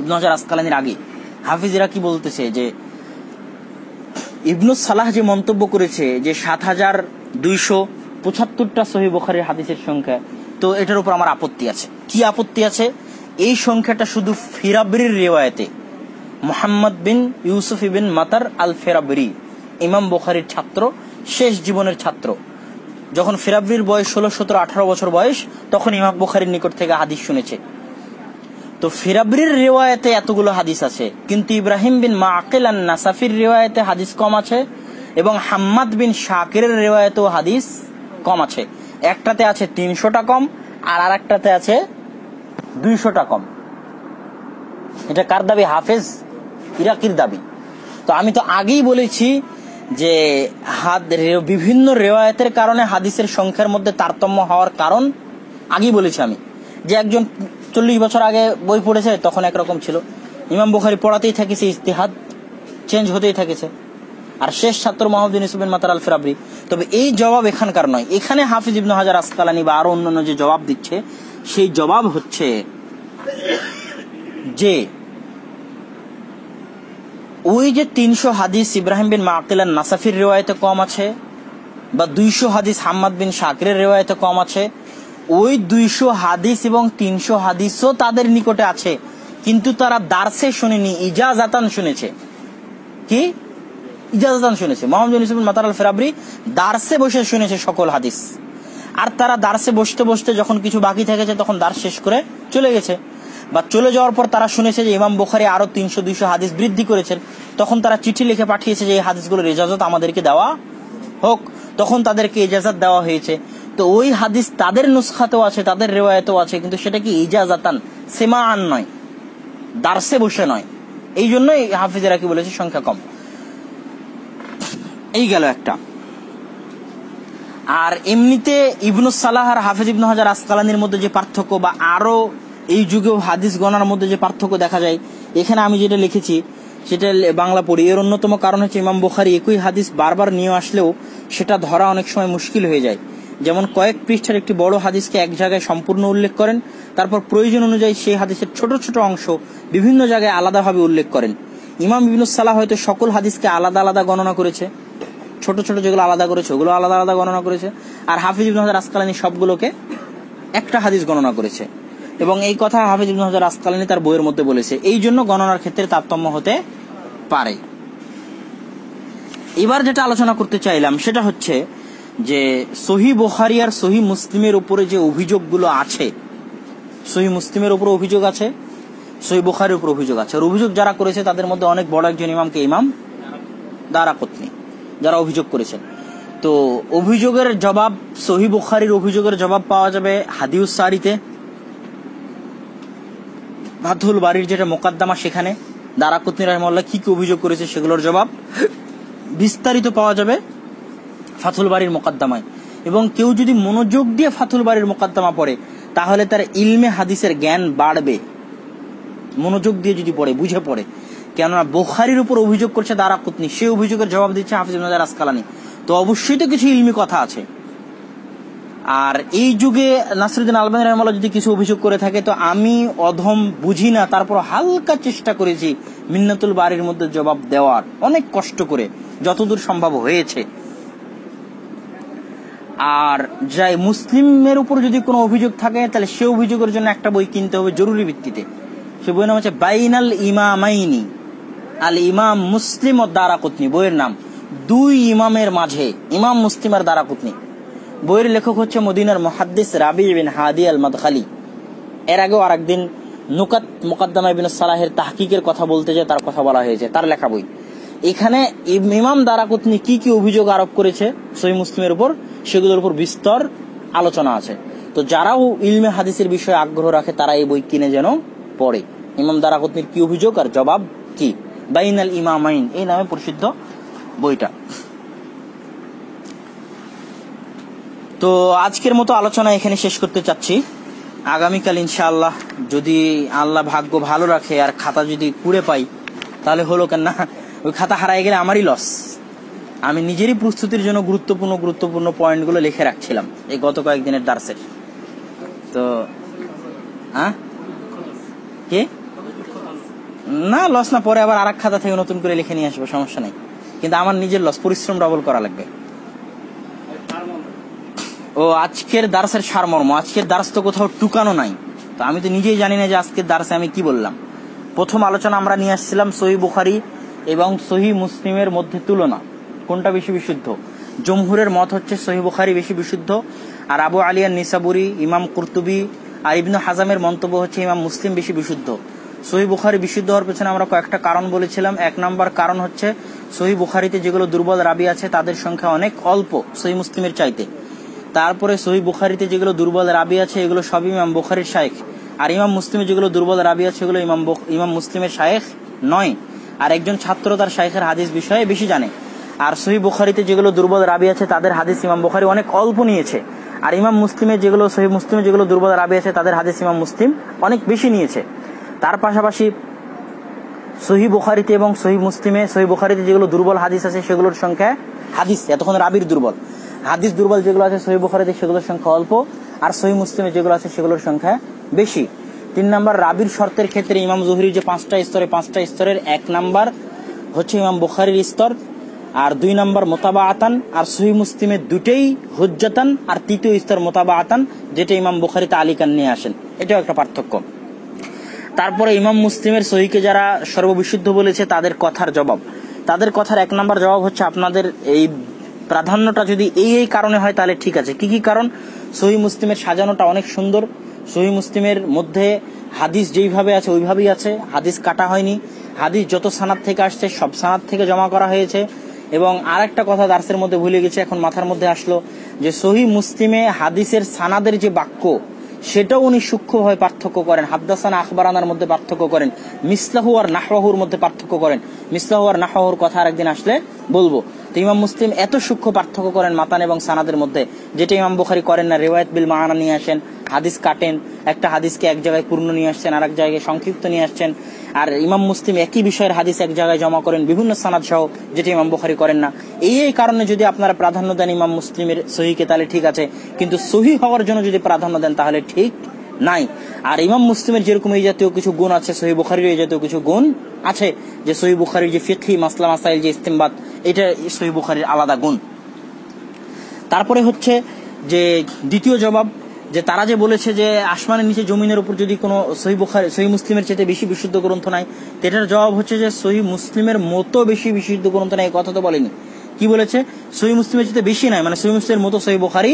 ইবনু হাজার আসকালানির আগে, হাফিজ ইরাকি বলতেছে যে, ইবনু সালাহ যে মন্তব্য করেছে যে সাত হাজার দুইশো পঁচাত্তরটা সহি বোখারের হাদিসের সংখ্যা, তো এটার উপর আমার আপত্তি আছে। কি আপত্তি আছে? এই সংখ্যাটা শুধু ফিরাবরির রেওয়ায়তে, মোহাম্মদ বিন ইউসুফ বিন মাতার আল ফেরাবরি ইমাম বোখারির ছাত্র, শেষ জীবনের ছাত্র। যখন ফেরাবরির বয়স ষোলো, সতেরো, আঠারো বছর বয়স, তখন ইমাম বোখারির নিকট থেকে হাদিস শুনেছে। তো ফিরাবরির রেওয়ায়তে এতগুলো হাদিস আছে, কিন্তু ইব্রাহিম বিন মাকিল আন নাসাফির রেওয়ায়তে হাদিস কম আছে এবং হাম্মাদ বিন শাকিরের রেওয়ায়তেও হাদিস কম আছে। একটাতে আছে তিনশোটা কম, আর আর একটাতে আছে দুইশোটা কম। এটা কার দাবি? হাফেজ ইরাকির দাবি। তো আমি তো আগেই বলেছি যে হাত বিভিন্ন রেওয়ায়তের কারণে হাদিসের সংখ্যার মধ্যে তারতম্য হওয়ার কারণ আগেই বলেছি আমি। যে একজন চল্লিশ বছর আগে বই পড়েছে, তখন একরকম ছিল। ইমাম বুখারি পড়াতেই থাকিছে ইস্তেহাদ চেঞ্জ হতেই থাকেছে। আর শেষ ছাত্র মাহমুদ্দিন ইসুবিন মাতার আল ফেরাবরি তবে এই জবাব এখানকার নয়। এখানে হাফিজ ইবনু হাজার আসকালানি বা আরও অন্যান্য যে জবাব দিচ্ছে, সেই জবাব হচ্ছে যে ওই যে তিনশো হাদিস ইব্রাহিম বিন মাকিলান নাসাফির রেওয়ায়তে কম আছে, বা দুইশো হাদিস হাম্মাদ বিন শাকিরের রেওয়ায়তে কম আছে, ওই দুইশো হাদিস এবং তিনশো হাদিসও তাদের নিকটে আছে, কিন্তু তারা দার্সে শুনেনি, ইজাজাতান শুনেছে। কি? ইজাজাতান শুনেছে। মোহাম্মদ ইউসুফ মাতার ফেরাবরি দার্সে বসে শুনেছে সকল হাদিস। আর তারা দার্সে বসতে বসতে যখন কিছু বাকি থেকেছে তখন দার্স শেষ করে চলে গেছে। বা চলে যাওয়ার পর তারা শুনেছে যে ইমাম বুখারি আরও তিনশো, দুইশো হাদিস বৃদ্ধি করেছেন। তখন তারা চিঠি লিখে পাঠিয়েছে যে এই হাদিসগুলোর ইজাজত আমাদেরকে দেওয়া হোক। তখন তাদেরকে ইজাজত দেওয়া হয়েছে। তো ওই হাদিস তাদের নুসখাতেও আছে, তাদের রেওয়ায়তেও আছে, কিন্তু সেটা কি ইজাজাতান? সেমা আন নয়। দার্সে বসে নয়। এই জন্যই হাফিজেরা কি বলেছে, সংখ্যা কম। এই গেল একটা। আর এমনিতে ইবনুস সালাহ আর হাফিজ ইবনু হাজার আসকালানির মধ্যে যে পার্থক্য বা আরও এই যুগেও হাদিস গণার মধ্যে যে পার্থক্য দেখা যায়, এখানে আমি যেটা লিখেছি, সেটা বাংলা পড়ি। এর অন্যতম কারণ হচ্ছে ইমাম বুখারি একই হাদিস বারবার নিয়ে আসলেও সেটা ধরা অনেক সময় মুশকিল হয়ে যায়। যেমন কয়েক পৃষ্ঠার একটি বড় হাদিসকে এক জায়গায় সম্পূর্ণ উল্লেখ করেন, তারপর প্রয়োজন অনুযায়ী সেই হাদিসের ছোট ছোট অংশ বিভিন্ন জায়গায় আলাদাভাবে উল্লেখ করেন। ইমাম সালাহ হয়তো সকল হাদিসকে আলাদা আলাদা গণনা করেছে, ছোট ছোট যেগুলো আলাদা করেছে, ওগুলো আলাদা আলাদা গণনা করেছে, আর হাফিজ ইবনু হাজার আসকালানি সবগুলোকে একটা হাদিস গণনা করেছে। এবং এই কথা হাফিজ ইবনু হাজার আসকালানি তার বইয়ের মধ্যে বলেছে। এই জন্য গণনার ক্ষেত্রে তারতম্য হতে পারে। এবার যেটা আলোচনা করতে চাইলাম, সেটা হচ্ছে যে সহি বোখারি আর সহি মুসলিমের উপরে যে অভিযোগগুলো আছে, সহি মুসলিমের উপর অভিযোগ আছে, সহি বোখারির উপর অভিযোগ আছে। আর অভিযোগ যারা করেছে, তাদের মধ্যে অনেক বড় একজন ইমামকে ইমাম দ্বারা পত্নী যারা অভিযোগ করেছেন। তো অভিযোগের জবাব, সহি বুখারির অভিযোগের জবাব পাওয়া যাবে হাদিউস সারিতে। ভাতুল বাড়ির যেটা মোকাদ্দমা সেখানে দারাকুতনি রহমাল্লাহ কি কি অভিযোগ করেছে সেগুলোর জবাব বিস্তারিত পাওয়া যাবে ফাথুল বাড়ির মোকাদ্দমায়। এবং কেউ যদি মনোযোগ দিয়ে ফাথুল বাড়ির মোকাদ্দমা পড়ে, তাহলে তার ইলমে হাদিসের জ্ঞান বাড়বে। মনোযোগ দিয়ে যদি পড়ে, বুঝে পড়ে। কেননা বোখারির উপর অভিযোগ করছে দারা কুতনি, সেই অভিযোগের জবাব দিচ্ছে হাফিজ আসকালানি। তো অবশ্যই তো কিছু ইলমি কথা আছে। আর এই যুগে নাসরুদ্দিন আলবানী রহমাল্লাহ যদি কিছু অভিযোগ করে থাকে, তো আমি অধম বুঝি না তারপর হালকা চেষ্টা করেছি মিন্নাতুল বাড়ির মধ্যে জবাব দেওয়ার। অনেক কষ্ট করে, যতদূর সম্ভব হয়েছে। আর যাই মুসলিমের উপর যদি কোনো অভিযোগ থাকে, তাহলে সে অভিযোগের জন্য একটা বই কিনতে হবে জরুরি ভিত্তিতে। সে বইয়ের নাম হচ্ছে বাইনাল ইমামাইনি, আল ইমাম মুসলিম ও দারাকুতনি। বইয়ের নাম, দুই ইমামের মাঝে, ইমাম মুসলিম আর দারাকুতনি। বইয়ের লেখক হচ্ছে মদিনার মহাদ্দিস রাবি বিন হাদি আল মাদখালি এর আগেও আর একদিন নুকাত মোকাদ্দামা বিন সালাহের তাহকিকের কথা বলতে যে তার কথা বলা হয়েছে, তার লেখা বই। এখানে ইমাম দারাকুতনি কি কি অভিযোগ আরোপ করেছে সহি মুসলিমের উপর, সেগুলোর উপর বিস্তর আলোচনা আছে। তো যারাও ইলমে হাদিসের বিষয়ে আগ্রহ রাখে, তারা এই বই কিনে যেন পড়ে। ইমাম দারাকুতনির কি অভিযোগ আর জবাব কি? বাইনাল ইমামাইন, এই নামে প্রসিদ্ধ বইটা। তো আজকের মতো আলোচনা এখানে শেষ করতে চাচ্ছি। আগামীকাল ইনশাআল্লাহ যদি আল্লাহ ভাগ্য ভালো রাখে আর খাতা যদি কুড়ে পাই, তাহলে হলো কেন না ওই খাতা হারাই গেলে আমারই লস আমি নিজেরই প্রস্তুতির জন্য গুরুত্বপূর্ণ গুরুত্বপূর্ণ পয়েন্টগুলো লিখে রাখছিলাম এই গত কয়েকদিনের দার্সের। তো হ্যাঁ কে? না লস না, পরে আবার আরেক খাতা থেকে নতুন করে লিখে নিয়ে আসব, সমস্যা নেই। কিন্তু আমার নিজের লস পরিশ্রম ডবল করা লাগবে। ও, আজকের দার্সের সারমর্ম, আজকের দার্স তো কোথাও টুকানো নাই। তো আমি তো নিজেই জানি না যে আজকের দার্সে আমি কি বললাম। প্রথম আলোচনা আমরা নিয়ে আসছিলাম সহি বুখারি এবং সহি মুসলিমের মধ্যে তুলনা। কোনটা বেশি বিশুদ্ধ? জমহুরের মত হচ্ছে সহি বুখারি বেশি বিশুদ্ধ। আর আবু আলিয়ান নিসাবুরি ইমাম কুর্তুবি আর ইবনু হাজামের মন্তব্য হচ্ছে ইমাম মুসলিম বেশি বিশুদ্ধ। সহি বুখারি বিশুদ্ধ হওয়ার পেছনে আমরা কয়েকটা কারণ বলেছিলাম। এক নম্বর কারণ হচ্ছে সহি বুখারিতে যেগুলো দুর্বল রাবি আছে, তাদের সংখ্যা অনেক অল্প সহি মুসলিমের চাইতে। তারপরে সহি বুখারিতে যেগুলো দুর্বল রাবি আছে, এগুলো সব ইমাম বুখারির শায়েখ। আর ইমাম মুসলিমে যেগুলো দুর্বল রাবি আছে সেগুলো ইমাম ইমাম মুসলিমের শায়েখ নয়। আর একজন ছাত্র তার শায়েখের হাদিস বিষয়ে বেশি জানে। আর সহি বুখারিতে যেগুলো দুর্বল রাবি আছে, তাদের হাদিস ইমাম বুখারি অনেক অল্প নিয়েছে। আর ইমাম মুসলিমে যেগুলো সহি মুসলিমে যেগুলো দুর্বল রাবি আছে, তাদের হাদিস ইমাম মুসলিম অনেক বেশি নিয়েছে। তার পাশাপাশি সহি বুখারিতে এবং সহি মুসলিমে সহি বুখারিতে যেগুলো দুর্বল হাদিস আছে, সেগুলোর সংখ্যা হাদিস, এতক্ষণ রাবির দুর্বল। হাদিস দুর্বল যেগুলো আছে সহি বুখারিতে সেগুলোর সংখ্যা অল্প আর সহি মুসলিমে যেগুলো আছে, সেগুলোর সংখ্যা বেশি। তিন নাম্বার, রাবির শর্তের ক্ষেত্রে ইমাম জহুরির যে পাঁচটা স্তরে, পাঁচটা স্তরের এক নাম্বার হচ্ছে ইমাম বুখারির স্তর আর দুই নম্বর মোতাবা আতান আর সহি মুসলিমের দুটেই হুজ্জাতান আর তৃতীয় স্তর মোতাবা আতান যেটা ইমাম বুখারিতে আলিকান নিয়ে আসেন। এটাও একটা পার্থক্য। তারপরে ইমাম মুসলিমের সহিকে যারা সর্ববিশুদ্ধ বলেছে, তাদের কথার জবাব। তাদের কথার এক নম্বর জবাব হচ্ছে, আপনাদের এই প্রাধান্যটা যদি এই এই কারণে হয়, তাহলে ঠিক আছে। কি কি কারণ? সহি মুসলিমের সাজানোটা অনেক সুন্দর। সহি মুসলিমের মধ্যে হাদিস যেইভাবে আছে, ওইভাবেই আছে। হাদিস কাটা হয়নি। হাদিস যত সানাদ থেকে আসছে, সব সানাদ থেকে জমা করা হয়েছে। এবং আর একটা কথা দার্সের মধ্যে ভুলে গেছে, এখন মাথার মধ্যে আসলো যে সহি মুসলিমে হাদিসের সানাদের যে বাক্য, সেটাও উনি সূক্ষ্মভাবে পার্থক্য করেন। হাদ্দাসান আখবরানার মধ্যে পার্থক্য করেন। মিসলাহু আর নাহওয়াহুর মধ্যে পার্থক্য করেন। মিসলাহু আর নাহওয়াহুর কথা আরেকদিন আসলে বলব। তো ইমাম মুসলিম এত সূক্ষ্ম পার্থক্য করেন মাতান এবং সানাদের মধ্যে, যেটা ইমাম বুখারি করেন না, রেওয়ায়ত বিল মাহানা নিয়ে আসেন, হাদিস কাটেন, একটা হাদিসকে এক জায়গায় পূর্ণ নিয়ে আসছেন আর এক জায়গায় সংক্ষিপ্ত নিয়ে আসছেন, আর ইমাম মুসলিম একই বিষয়ের হাদিস এক জায়গায় জমা করেন, বিভিন্ন সানাদ সহ, যেটা ইমাম বুখারি করেন না। এই এই কারণে যদি আপনারা প্রাধান্য দেন ইমাম মুসলিমের সহিকে, তাহলে ঠিক আছে, কিন্তু সহি হওয়ার জন্য যদি প্রাধান্য দেন, তাহলে ঠিক নাই। আর ইমাম মুসলিমের যেরকম এই জাতীয় কিছু গুণ আছে, সহি বুখারির এই জাতীয় কিছু গুণ আছে, যে সহি বুখারির যে ফিকি মাসলা, মাসাইল, যে ইস্তেমবাদ, এটা সহি বুখারির আলাদা গুণ। তারপরে হচ্ছে যে দ্বিতীয় জবাব, যে তারা যে বলেছে যে আসমানের নিচে জমিনের উপর যদি কোনো সহি বুখারি, সহি মুসলিমের চেয়ে বেশি বিশুদ্ধ গ্রন্থ নাই এটার জবাব হচ্ছে যে সহি মুসলিমের মতো বেশি বিশুদ্ধ গ্রন্থ নাই কথা তো বলেনি। কি বলেছে? সহি মুসলিমের চেয়ে বেশি নাই মানে সহি মুসলিমের মতো সহি বুখারি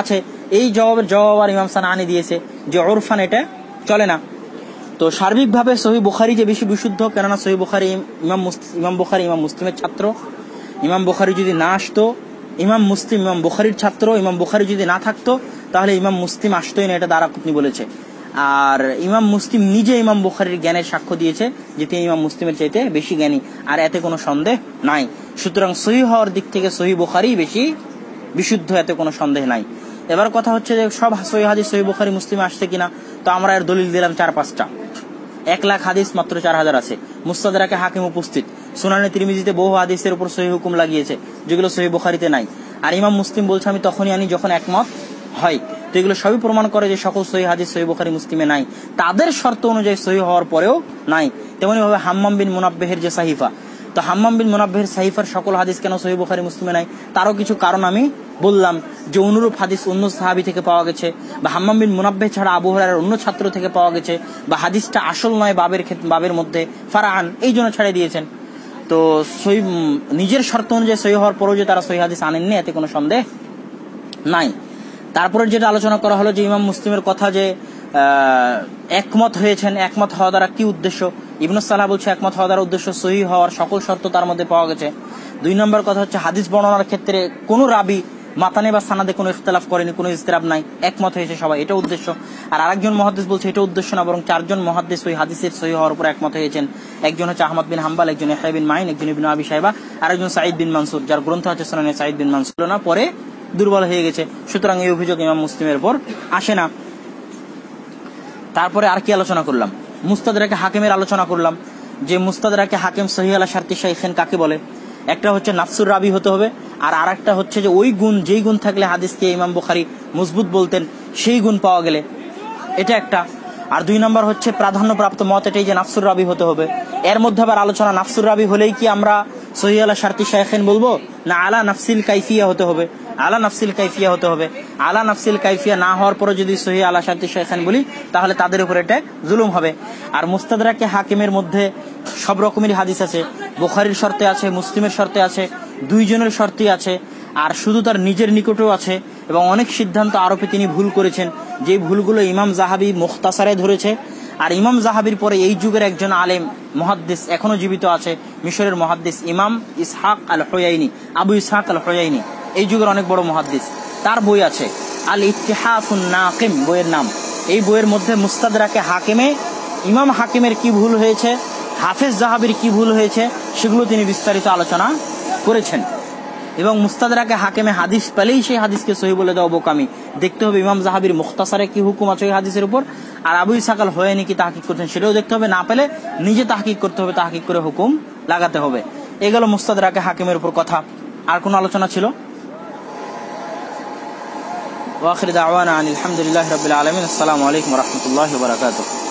আছে। এই জবাবের জবাব আর ইমাম সানানি দিয়েছে যে ওরফান এটা চলে না। তো সার্বিকভাবে সহি বুখারি যে বেশি বিশুদ্ধ, কেননা সহি বুখারি ইমাম ইমাম বুখারি, ইমাম মুসলিমের ছাত্র। ইমাম বুখারি যদি না আসতো, ইমাম মুসলিম, ইমাম বুখারির ছাত্র, ইমাম বুখারি যদি না থাকতো, তাহলে ইমাম মুসলিম আসতোই না, এটা দ্বারা দারাকুতনি বলেছে। আর ইমাম মুসলিম নিজে ইমাম বুখারির জ্ঞানের সাক্ষ্য দিয়েছে যে তিনি ইমাম মুসলিমের চাইতে বেশি জ্ঞানী, আর এতে কোনো সন্দেহ নাই। সুতরাং সহি হওয়ার দিক থেকে সহি বুখারি বেশি বিশুদ্ধ, এতে কোনো সন্দেহ নাই। এবার কথা হচ্ছে যে সব সহি হাদিস, সহি বুখারি, মুসলিম আসছে কিনা? তো আমরা এর দলিল দিলাম চার, পাঁচটা। এক লাখ হাদিস মাত্র চার হাজার আছে। মুস্তাদারাকে হাকিম উপস্থিত। সুনানি তিরমিজিতে বহু হাদিসের উপর সহি হুকুম লাগিয়েছে, যেগুলো সহি বুখারিতে নাই। আর ইমাম মুসলিম বলছে, আমি তখনই আনি যখন একমত হয়। তো এগুলো সবই প্রমাণ করে যে সকল সহি হাদিস সহি বুখারি, মুসলিমে নাই। তাদের শর্ত অনুযায়ী সহি হওয়ার পরেও নাই। তেমনি ভাবে হাম্মাম বিন মুনাব্বেহের যে সাহিফা তো হাম্মাম বিন মুনাব্বেহের সাহিফার সকল হাদিস কেন সহি বুখারি, মুসলিমে নাই? তারও কিছু কারণ আমি বললাম যে অনুরূপ হাদিস অন্য সাহাবি থেকে পাওয়া গেছে বা হাম্মাম বিন মুনাব্বে ছাড়া আবু হরার অন্য ছাত্র থেকে পাওয়া গেছে বা হাদিসটা আসল নয় বাবের বাবের মধ্যে। ফারাহান এই জন্য ছাড়ে দিয়েছেন। তো সই নিজের শর্ত অনুযায়ী সহি হওয়ার পরেও যে তারা সহি হাদিস আনেননি, এতে কোনো সন্দেহ নাই। তারপরে যেটা আলোচনা করা হলো যে ইমাম মুসলিমের কথা যে একমত হয়েছেন, একমত হওয়া দ্বারা কি উদ্দেশ্য? ইবনুস সালাহ বলছে, একমত হওয়া দ্বারা উদ্দেশ্য সহি হওয়ার সকল শর্ত তার মধ্যে পাওয়া গেছে। দুই নম্বর কথা হচ্ছে, হাদিস বর্ণনার ক্ষেত্রে কোনো রাবি মাতানে বা সানাদে কোনো ইখতলাফ করেনি, কোনো ইস্তেরাব নাই, একমত হয়েছে সবাই, এটা উদ্দেশ্য। আর আরেকজন মহাদিস বলছে, এটা উদ্দেশ্য না, বরং চারজন মহাদিস ওই হাদিসের সহি হওয়ার উপর একমত হয়েছেন। একজন হচ্ছে আহমদ বিন হাম্বাল, একজন ইয়াহয়া বিন মাইন একজন ইবনু আবি সাহেবা আর একজন সাইদ বিন মানসুর, যার গ্রন্থ আছে সোনানে সাইদ বিন মানসুর। না পরে দুর্বল হয়ে গেছে। সুতরাং এই অভিযোগ ইমাম মুসলিমের উপর আসে না। তারপরে আর কি আলোচনা করলাম? মুস্তাদরাকে হাকিমের আলোচনা করলাম, যে মুস্তাদরাকে হাকিম সহি আলা শার্তি শাইখেন কাকে বলে? একটা হচ্ছে নাফসুর রাবি হতে হবে, আর আরেকটা হচ্ছে যে ওই গুণ, যেই গুণ থাকলে হাদিসকে ইমাম বুখারি মজবুত বলতেন, সেই গুণ পাওয়া গেলে। এটা একটা। আর দুই নম্বর হচ্ছে প্রাধান্যপ্রাপ্ত মত এটাই যে নাফসুর রাবি হতে হবে। এর মধ্যে আবার আলোচনা নাফসুর রাবি হলেই কি আমরা সহি আলা শার্তি শাইখেন বলব, না আলা নাফসিল কাইফিয়া হতে হবে, আলা নাফসিল কাইফিয়া হতে হবে। আলা নাফসিল কাইফিয়া না হওয়ার পরে যদি সহি আলা শার্তি শাইখান বলি, তাহলে তাদের উপর এটা জুলুম হবে। আর মুস্তাদরাকে হাকিমের মধ্যে সব রকমের হাদিস আছে। বুখারির শর্তে আছে, মুসলিমের শর্তে আছে, দুইজনের শর্তে আছে, আর শুধু তার নিজের নিকটেও আছে, এবং অনেক সিদ্ধান্ত আরোপে তিনি ভুল করেছেন। যে ভুলগুলো ইমাম জাহাবি মুখতাসারে ধরেছে আর ইমাম জাহাবির পরে এই যুগের একজন আলেম, মহাদ্দিস, এখনও জীবিত আছে, মিশরের মহাদ্দিস ইমাম ইসহাক আল হয়াইনি আবু ইসহাক আল হয়াইনি এই যুগের অনেক বড় মহাদ্দিস। তার বই আছে আল ইতিহাফুন নাকিম বইয়ের নাম। এই বইয়ের মধ্যে মুস্তাদরাকে হাকিমে, ইমাম হাকিমের কি ভুল হয়েছে, হাফেজ জাহাবির কি ভুল হয়েছে, সেগুলো তিনি বিস্তারিত আলোচনা করেছেন। এবং মুস্তাদরাকে হাকিমে হাদিস পেলেই সেই হাদিসকে সহি বলে দেওয়া বোকামি। দেখতে হবে ইমাম জাহাবির মুখতাসারে কি হুকুম আছে ওই হাদিসের উপর। আর আবু ইসাকাল হয়নি কি তাহকিক করছেন সেটাও দেখতে হবে, না পেলে নিজে তাহকিক করতে হবে, তাহকিক করে হুকুম লাগাতে হবে। এগুলো মুস্তাদরাকে হাকিমের উপর কথা। আর কোনো আলোচনা ছিল? ওয়াখির দাওয়ানা আলহামদুলিল্লাহ রাব্বিল আলামিন। আসসালামু আলাইকুম রাহমাতুল্লাহি বারাকাতুহু।